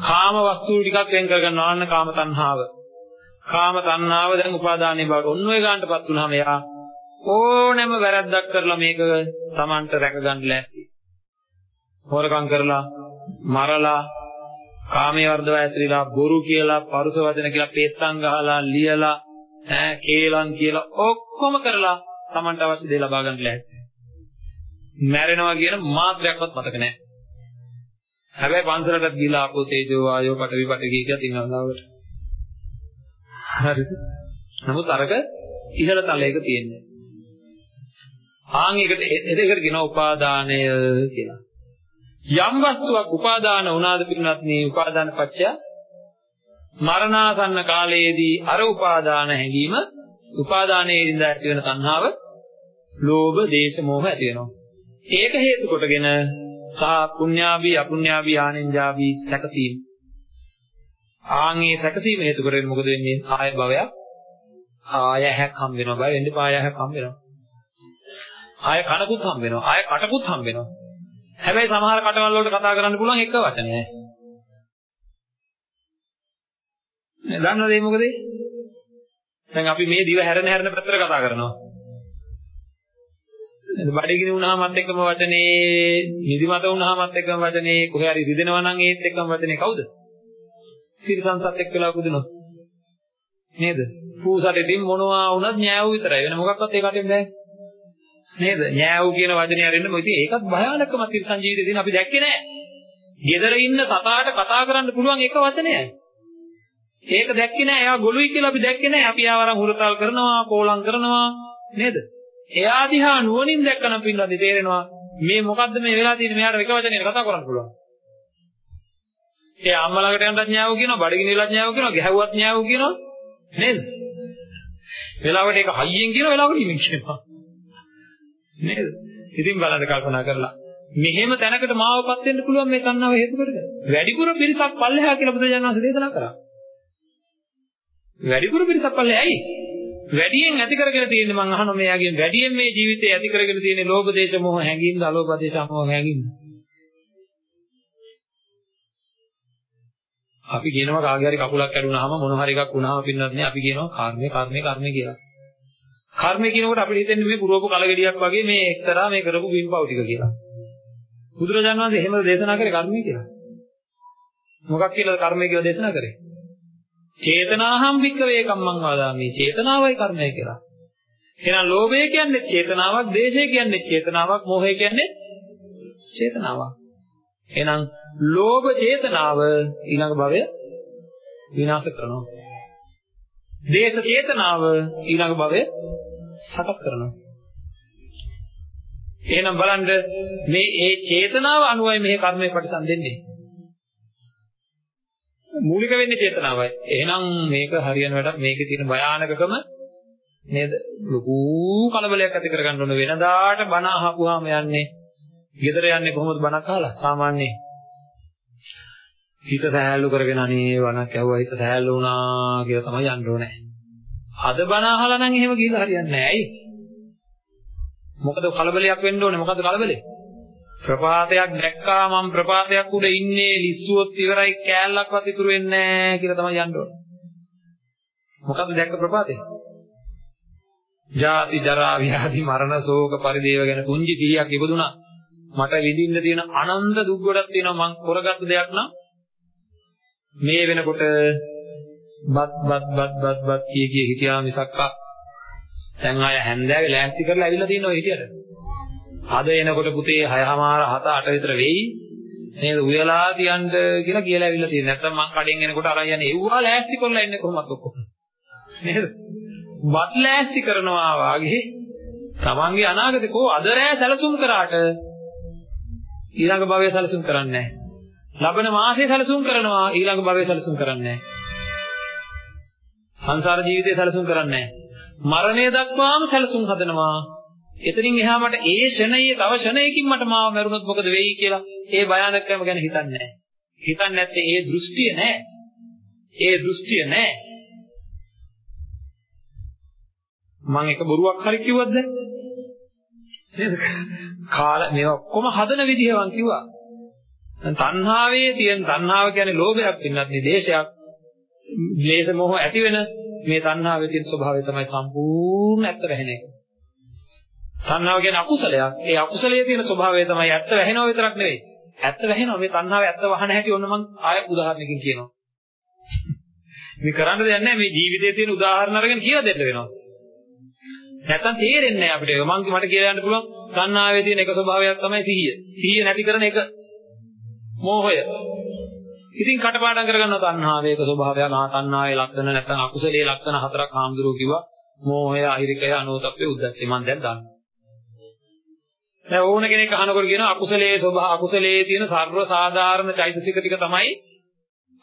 කාම වස්තු ටිකක් වෙන් කරගන්නවා අන්න කාම තණ්හාව. කාම තණ්හාව දැන් උපාදානයේ බවට ඔන්න ඔය ගන්නටපත් වුනහම එයා ඕනෑම වැරද්දක් කරලා මේක Tamanට රැකගන්න ලෑස්ති. හොරකම් කරලා මරලා කාමයේ වර්ධව ඇතිරිලා බොරු කියලා පරුස වචන කියලා පෙත්තම් ගහලා ලියලා ඈ කේලම් කියලා ඔක්කොම කරලා Tamanට අවශ්‍ය දේ ලබා ගන්න ලෑස්ති. මැරෙනවා කියන මාත්‍රයක්වත් මතක නැහැ. හැබැයි පන්සලටත් ගිහලා ආපෝ තේජෝ වායෝ පට විපට කී කියලා තිනවලාවට. හරිද? නමුත් අරක ඉහළ තලයක තියෙන්නේ. ආන් එකට එදෙකට කියනවා උපාදානය කියලා. යම් වස්තුවක් උපාදාන වුණාද පින්නත් මේ උපාදාන පත්‍ය මරණාසන්න කාලයේදී අර උපාදාන හැඟීම උපාදානයේදී ඇති වෙන තණ්හාව ලෝභ, දේශ, මෝහ ඇති වෙනවා. ඒක හේතු කොටගෙන සහ පුඤ්ඤාභි, අපුඤ්ඤාභි, ආනෙන්ජාභි සැකසීම. ආන්ගේ සැකසීම හේතු කරගෙන මොකද වෙන්නේ? ආය භවයක් ආය හැක් හම් වෙනවා. බය වෙන්න පාය හැක් හම් වෙනවා. ආය කනකුත් හම් වෙනවා. ආය කටකුත් හම් වෙනවා. හැබැයි සමහර කටවල් වලට කතා කරන්න පුළුවන් එක වචනයයි. නේ දන්නවද මේ මොකද? දැන් අපි මේ දිව හැරෙන හැරෙන පැත්තට කතා කරනවා. නේද? බඩගිනි වුණාමත් එක්කම වචනේ, නිදිමත වුණාමත් එක්කම වචනේ, කොහේ හරි රිදෙනවා නම් ඒත් එක්කම වචනේ කවුද? තිරසංසත් එක්ක වෙලා පුදිනවා. නේද? පූසටෙදින් මොනවා වුණත් න්යාය විතරයි. වෙන මොකක්වත් ඒ කටෙන් බෑ. නේද? න්යාය කියන වචනේ අරින්න මොකද ඒකත් භයානකම තිරසං ජීවිතේ දින අපි දැක්කේ නෑ. ගෙදර ඉන්න සතාට කතා කරන්න පුළුවන් එක වචනයයි. ඒක දැක්කේ නෑ. එයා ගොළුයි කියලා අපි දැක්කේ නෑ. අපි ආවරම් හුරතල් කරනවා, කෝලම් කරනවා නේද? එයා දිහා නුවණින් දැක්කනම් පින්නන්නේ තේරෙනවා මේ මොකද්ද මේ වෙලා තියෙන්නේ මෙයාට එක වචනයකට කතා කරන්න පුළුවන්. ඒ අම්මා ළඟට යන්නත් ඥාව කියනවා, බඩගිනිලත් ඥාව කියනවා, ගැහුවත් ඥාව කියනවා නේද? වෙලාවට ඒක හයියෙන් කියනවා, වෙලාවට ඉමින් කියනවා. නේද? ඉතින් බලන්න කල්පනා කරලා මෙහෙම තැනකට මාවපත් වෙන්න පුළුවන් මේ තණ්හාව හේතු කරගෙන. වැඩිපුර පිරිසක් පල්ලෙහා කියලා බුදුරජාණන් වහන්සේ දේශනා කරා. වැඩිපුර පිරිසක් පල්ලෙහායි. වැඩියෙන් ඇති කරගෙන තියෙන්නේ මං අහනවා මෙයාගෙන් වැඩියෙන් මේ ජීවිතේ ඇති කරගෙන තියෙන්නේ ලෝභ දේශ මොහ හැඟීම්ද අලෝභ දේශ මොහ හැඟීම්ද අපි කියනවා කාගේ හරි කකුලක් කැඩුනහම මොන හරි එකක් වුණාම පින්නත් නේ අපි කියනවා කර්මය කර්මය කර්මය කියලා. කර්මය කියනකොට අපිට හිතෙන්නේ මේ පුරවපු කලගෙඩියක් වගේ මේ එක්තරා මේ කරපු වින්පව් ටික කියලා. බුදුරජාණන් වහන්සේ එහෙම දේශනා කරේ කර්මය කියලා. මොකක් කියලාද කර්මය කියලා දේශනා කරේ? චේතනාහම් වික්කවේ කම්මං වාදාමි චේතනාවයි කර්මය කියලා. එහෙනම් ලෝභය කියන්නේ චේතනාවක්, දේශය කියන්නේ චේතනාවක්, මෝහය කියන්නේ චේතනාවක්. එහෙනම් ලෝභ චේතනාව ඊළඟ භවය විනාශ කරනවා. දේශ චේතනාව ඊළඟ භවය සකස් කරනවා. එහෙනම් බලන්න මේ ඒ චේතනාව අනුවයි මේ කර්මය ප්‍රතිසන්දෙන්නේ. මූලික වෙන්නේ චේතනාවයි. එහෙනම් මේක හරියන වැඩක් මේකේ තියෙන භයානකකම නේද? ලොකු කලබලයක් ඇති කරගන්න ඕන වෙනදාට බණ අහපුවාම යන්නේ. ගෙදර යන්නේ කොහොමද බණක් අහලා? සාමාන්‍යයෙන් හිත සහැල්ලු කරගෙන අනේ වණක් ඇහුවා හිත සහැල්ලු වුණා කියලා තමයි යන්න ඕනේ. අද බණ අහලා නම් එහෙම ගිහලා හරියන්නේ නැහැ. ඇයි? මොකද කලබලයක් වෙන්න ඕනේ. මොකද කලබලේ? ප්‍රපාතයක් දැක්කා මම ප්‍රපාතයක් උඩ ඉන්නේ ලිස්සුවොත් ඉවරයි කෑල්ලක්වත් ඉතුරු වෙන්නේ නැහැ කියලා තමයි යන්න ඕනේ. මොකද්ද දැක්ක ප්‍රපාතේ? ජාති ජරා ව්‍යාධි මරණ ශෝක පරිදේව ගැන පුංචි කීයක් ඉපදුනා. මට විඳින්න තියෙන අනන්ත දුක් ගොඩක් තියෙනවා මං කරගත්ත දෙයක් නම් මේ වෙනකොට බත් බත් බත් බත් බත් කිය කිය හිටියා මිසක්කා දැන් ආය හැන්දෑවේ ලෑස්ති කරලා ඇවිල්ලා තියෙනවා හිටියට. අද එනකොට පුතේ 6:00මාර 7 8 විතර වෙයි. නේද උයලා තියන්න කියලා කියලා ඇවිල්ලා තියෙනවා. නැත්තම් මං කඩෙන් එනකොට අරන් යන්නේ එව්වා ලෑස්ති කරලා ඉන්නේ කොහොමද ඔක්කොම. නේද? බත් ලෑස්ති කරනවා වාගේ තමන්ගේ අනාගතේ කෝ අද රෑ සැලසුම් කරාට ඊළඟ භවයේ සැලසුම් කරන්නේ නැහැ. ලබන මාසේ සැලසුම් කරනවා ඊළඟ භවයේ සැලසුම් කරන්නේ නැහැ. සංසාර ජීවිතේ සැලසුම් කරන්නේ නැහැ. මරණය දක්වාම සැලසුම් හදනවා එතනින් එහා මට ඒ ෂණයේ තව ෂණයකින් මට මාව මරුණොත් මොකද වෙයි කියලා ඒ භයානකම ගැන හිතන්නේ නැහැ. හිතන්නේ නැත්තේ ඒ දෘෂ්ටිය නැහැ. ඒ දෘෂ්ටිය නැහැ. මම එක බොරුවක් හරි කිව්වද නේද? කාල මේ ඔක්කොම හදන විදිහ මං කිව්වා. තණ්හාවේ තියෙන තණ්හාව කියන්නේ ලෝභයක් පින්නත් නිදේශයක්. ක්ලේශ මොහ ඇති වෙන මේ තණ්හාවේ තියෙන ස්වභාවය තමයි සම්පූර්ණ ඇත්ත වැහෙන එක. තණ්හාව කියන්නේ අකුසලයක්. ඒ අකුසලයේ තියෙන ස්වභාවය තමයි ඇත්ත වැහෙනව විතරක් නෙවෙයි. ඇත්ත වැහෙනවා මේ තණ්හාව ඇත්ත වහන හැටි ඔන්න මම ආය උදාහරණකින් කියනවා. මේ කරන්න දෙයක් නැහැ මේ ජීවිතයේ තියෙන උදාහරණ අරගෙන කියලා දෙන්න වෙනවා. නැත්තම් තේරෙන්නේ නැහැ අපිට. මම මට කියලා යන්න පුළුවන් තණ්හාවේ තියෙන එක ස්වභාවයක් තමයි සිහිය. සිහිය නැති කරන එක මෝහය. ඉතින් කටපාඩම් කරගන්නවා තණ්හාවේ එක ස්වභාවයක්. ආ තණ්හාවේ ලක්ෂණ නැත්නම් අකුසලයේ ලක්ෂණ හතරක් හාමුදුරුවෝ කිව්වා. මෝහය, අහිරිකය, අනෝතප්පේ, උද්දච්චය. මම දැන් දන්නවා. දැන් ඕන කෙනෙක් අහනකොට කියනවා අකුසලයේ ස්වභාව අකුසලයේ තියෙන සර්ව සාධාරණ චෛතසික ටික තමයි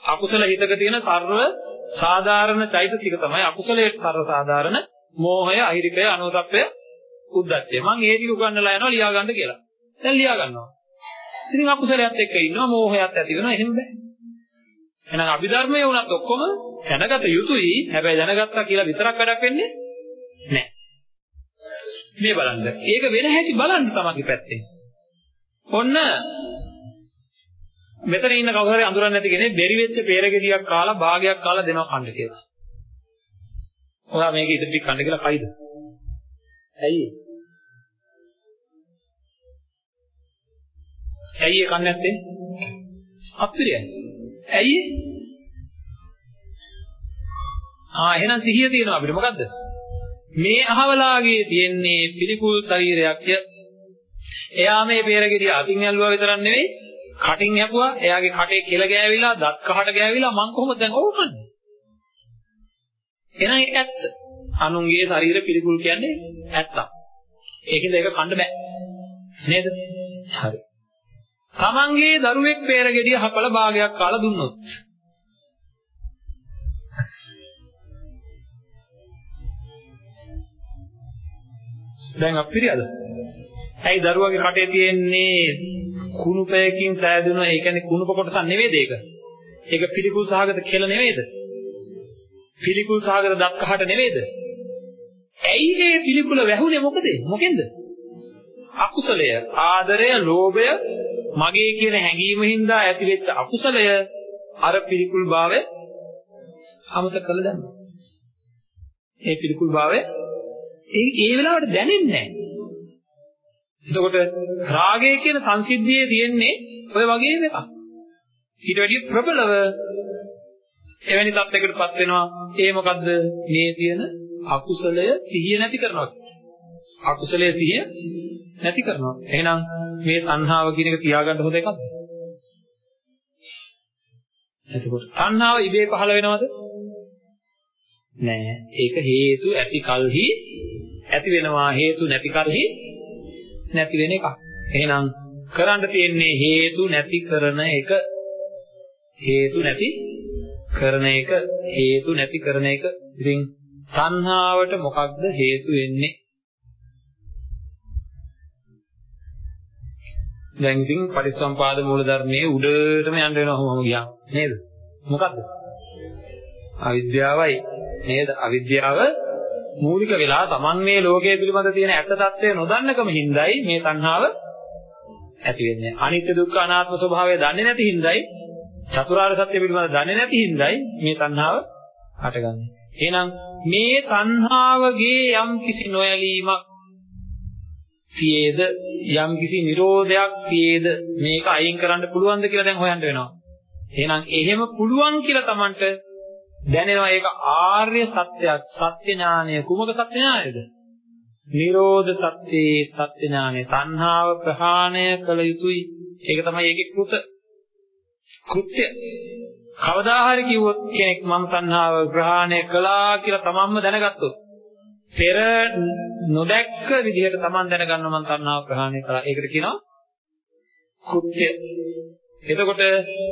අකුසල හිතක තියෙන සර්ව සාධාරණ චෛතසික තමයි අකුසලයේ සර්ව සාධාරණ මෝහය අහිරිකය අනෝතප්පය උද්දච්චය. මම ඒ ටික උගන්වලා යනවා ලියා ගන්න කියලා. දැන් ලියා ගන්නවා ඉතින් අකුසලයක් එක්ක ඉන්නවා මෝහයත් ඇති වෙනවා එහෙම බෑ. එහෙනම් අභිධර්මයේ වුණත් ඔක්කොම දැනගත යුතුයි. හැබැයි දැනගත්තා කියලා විතරක් වැඩක් වෙන්නේ නැහැ. මේ බලන්න. ඒක වෙන හැටි බලන්න තමන්ගේ පැත්තෙන්. ඔන්න මෙතන ඉන්න කවුරු හරි අඳුරන්නේ නැති කෙනෙක් බෙරි වෙච්ච peerගෙඩියක් කාලා භාගයක් කාලා දෙනවා කන්න කියලා. ඔයා මේක ඉදිරි ටික කන්න කියලා කයිද? ඇයි? ඇයි ඒ කන්නේ නැත්තේ? අප්පිරියයි. ඇයි? ආ එහෙනම් සිහිය තියෙනවා අපිට මොකද්ද? මේ අහවලාගේ තියෙන්නේ පිළිකුල් ශරීරයක්ය. එයා මේ peerගෙඩිය අතින් ඇල්ලුවා විතරක් නෙවෙයි කටින් යපුවා. එයාගේ කටේ කෙල ගෑවිලා දත් කහට ගෑවිලා මං කොහොමද දැන් ඕක කන්නේ? එහෙනම් ඒක ඇත්ත. අනුන්ගේ ශරීර පිළිකුල් කියන්නේ ඇත්තක්. ඒකෙන්ද ඒක කන්න බෑ. නේද? හරි. තමන්ගේ දරුවෙක් peerගෙඩිය හපල භාගයක් කාලා දුන්නොත් දැන් අපිරියද? ඇයි දරුවගේ කටේ තියෙන්නේ කුණුපයකින් සෑදුන ඒ කියන්නේ කුණුප කොටසක් නෙවෙයිද ඒක? ඒක පිළිකුල් සහගත කෙල නෙවෙයිද? පිළිකුල් සහගත දත් කහට නෙවෙයිද? ඇයි මේ පිළිකුල වැහුනේ මොකද? මොකෙන්ද? අකුසලය, ආදරය, ලෝභය, මගේ කියන හැඟීම හින්දා ඇතිවෙච්ච අකුසලය අර පිළිකුල් භාවය අමතක කළ දැම්මා. ඒ පිළිකුල් භාවය ඒ ඒ වෙලාවට දැනෙන්නේ නැහැ. එතකොට රාගය කියන සංසිද්ධියේ තියෙන්නේ ඔය වගේම එකක්. ඊට වැඩිය ප්‍රබලව එවැනි තත්යකටපත් වෙනවා. ඒ මොකද්ද? මේ තියෙන අකුසලය සිහිය නැති කරනවා. අකුසලයේ සිහිය නැති කරනවා. එහෙනම් මේ සංහාව කියන එක තියාගන්න හොඳ එකක්ද? එතකොට සංහාව ඉබේ පහළ වෙනවද? නෑ. ඒක හේතු ඇති කලෙහි ඇති වෙනවා හේතු නැති කලෙහි නැති වෙන එකක්. එහෙනම් කරන්න තියෙන්නේ හේතු නැති කරන එක. හේතු නැති කරන එක හේතු නැති කරන එක. ඉතින් තණ්හාවට මොකක්ද හේතු වෙන්නේ? දැන් ඉතින් පටිච්චසම්පාද මූල ධර්මයේ උඩටම යන්න වෙනවා මම ගියා නේද? මොකද්ද? අවිද්‍යාවයි නේද? අවිද්‍යාව මූලික වෙලා Taman මේ ලෝකයේ පිළිබඳ තියෙන ඇත්ත తත්වය නොදන්නකම හින්දායි මේ තණ්හාව ඇති වෙන්නේ. අනිත්‍ය දුක්ඛ අනාත්ම ස්වභාවය දන්නේ නැති හින්දායි චතුරාර්ය සත්‍ය පිළිබඳ දන්නේ නැති හින්දායි මේ තණ්හාව හටගන්නේ. එහෙනම් මේ තණ්හාවගේ යම් කිසි නොයලීමක් තියේද යම් කිසි නිරෝධයක් තියේද මේක අයින් කරන්න පුළුවන්ද කියලා දැන් හොයන්න වෙනවා. එහෙනම් එහෙම පුළුවන් කියලා Tamanට දැනෙනවා ඒක ආර්ය සත්‍යයක් සත්‍ය ඥානය කුමක සත්‍ය ඥානයද? නිරෝධ සත්‍යේ සත්‍ය ඥානය තණ්හාව ප්‍රහාණය කළ යුතුයි. ඒක තමයි ඒකේ කෘත කෘත්‍ය. කවදා හරි කිව්වොත් කෙනෙක් මම තණ්හාව ප්‍රහාණය කළා කියලා තමන්ම දැනගත්තොත් පෙර නොදැක්ක විදිහට තමන් දැනගන්න මම තණ්හාව ප්‍රහාණය කළා. ඒකට කියනවා කෘත්‍ය. එතකොට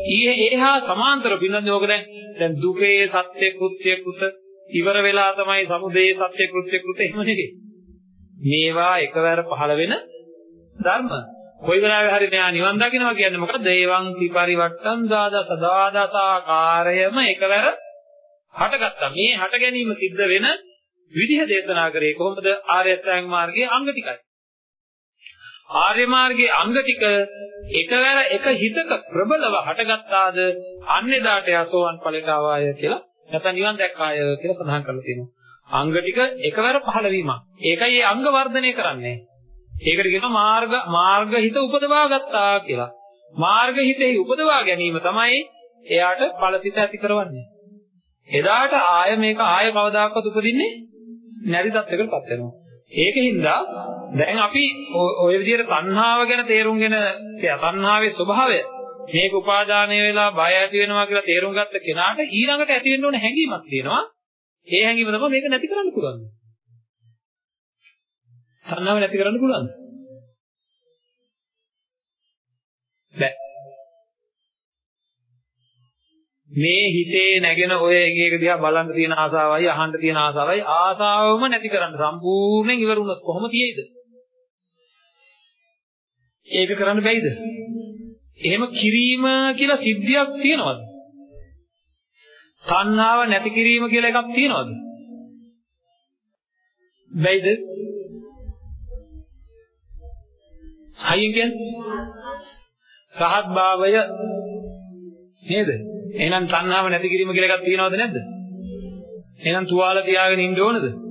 ඊයේ ඒහා සමාන්තර බින්දන්නේ ඕක දැන් දැන් දුකේ සත්‍ය කෘත්‍ය කෘත ඉවර වෙලා තමයි සමුදේ සත්‍ය කෘත්‍ය කෘත එහෙම නෙවෙයි. මේවා එකවර පහළ වෙන ධර්ම. කොයි වෙලාවෙ හරි මෙයා නිවන් දකින්නවා කියන්නේ මොකද? දේවං විපරිවට්ටං දාදස දාදසාකාරයම එකවර හටගත්තා. මේ හට ගැනීම සිද්ධ වෙන විදිහ දේශනා කරේ කොහොමද? ආර්ය අෂ්ටාංග මාර්ගයේ අංග ටිකයි. ආර්ය මාර්ගයේ අංග ටික එකවර එක හිතක ප්‍රබලව හටගත්තාද අන්නේදාට යසෝවන් ඵලයට ආවාය කියලා නැත්නම් නිවන් දැක්කාය කියලා සඳහන් කරලා තියෙනවා. අංග ටික එකවර පහළ වීමක්. ඒකයි මේ අංග වර්ධනය කරන්නේ. ඒකට කියනවා මාර්ග මාර්ග හිත උපදවා ගත්තා කියලා. මාර්ග හිතේ උපදවා ගැනීම තමයි එයාට ඵලසිත ඇති කරවන්නේ. එදාට ආය මේක ආය කවදාකවත් උපදින්නේ නැති තත්යකටපත් වෙනවා. ඒකින්ද දැන් අපි ওই විදිහට තණ්හාව ගැන තේරුම්ගෙන තණ්හාවේ ස්වභාවය මේක උපාදානය වෙලා බය ඇති වෙනවා කියලා තේරුම් ගත්ත කෙනාට ඊළඟට ඇති වෙන්න ඕන හැඟීමක් තියෙනවා. ඒ හැඟීම තමයි මේක නැති කරන්න පුළුවන්. තණ්හාව නැති කරන්න පුළුවන්ද? බැ. මේ හිතේ නැගෙන ඔය එක එක දිහා බලන්න තියෙන ආසාවයි අහන්න තියෙන ආසාවයි ආසාවම නැති කරන්න සම්පූර්ණයෙන් ඉවර වුණොත් කොහොම තියෙයිද? ඒක කරන්න බැයිද? එහෙම කිරීම කියලා සිද්ධියක් තියෙනවද? තණ්හාව නැති කිරීම කියලා එකක් තියෙනවද? බැයිද? හයියෙන් කියන්නේ රහත් භාවය නේද? එහෙනම් තණ්හාව නැති කිරීම කියලා එකක් තියෙනවද නැද්ද? එහෙනම් තුවාල තියාගෙන ඉන්න ඕනද?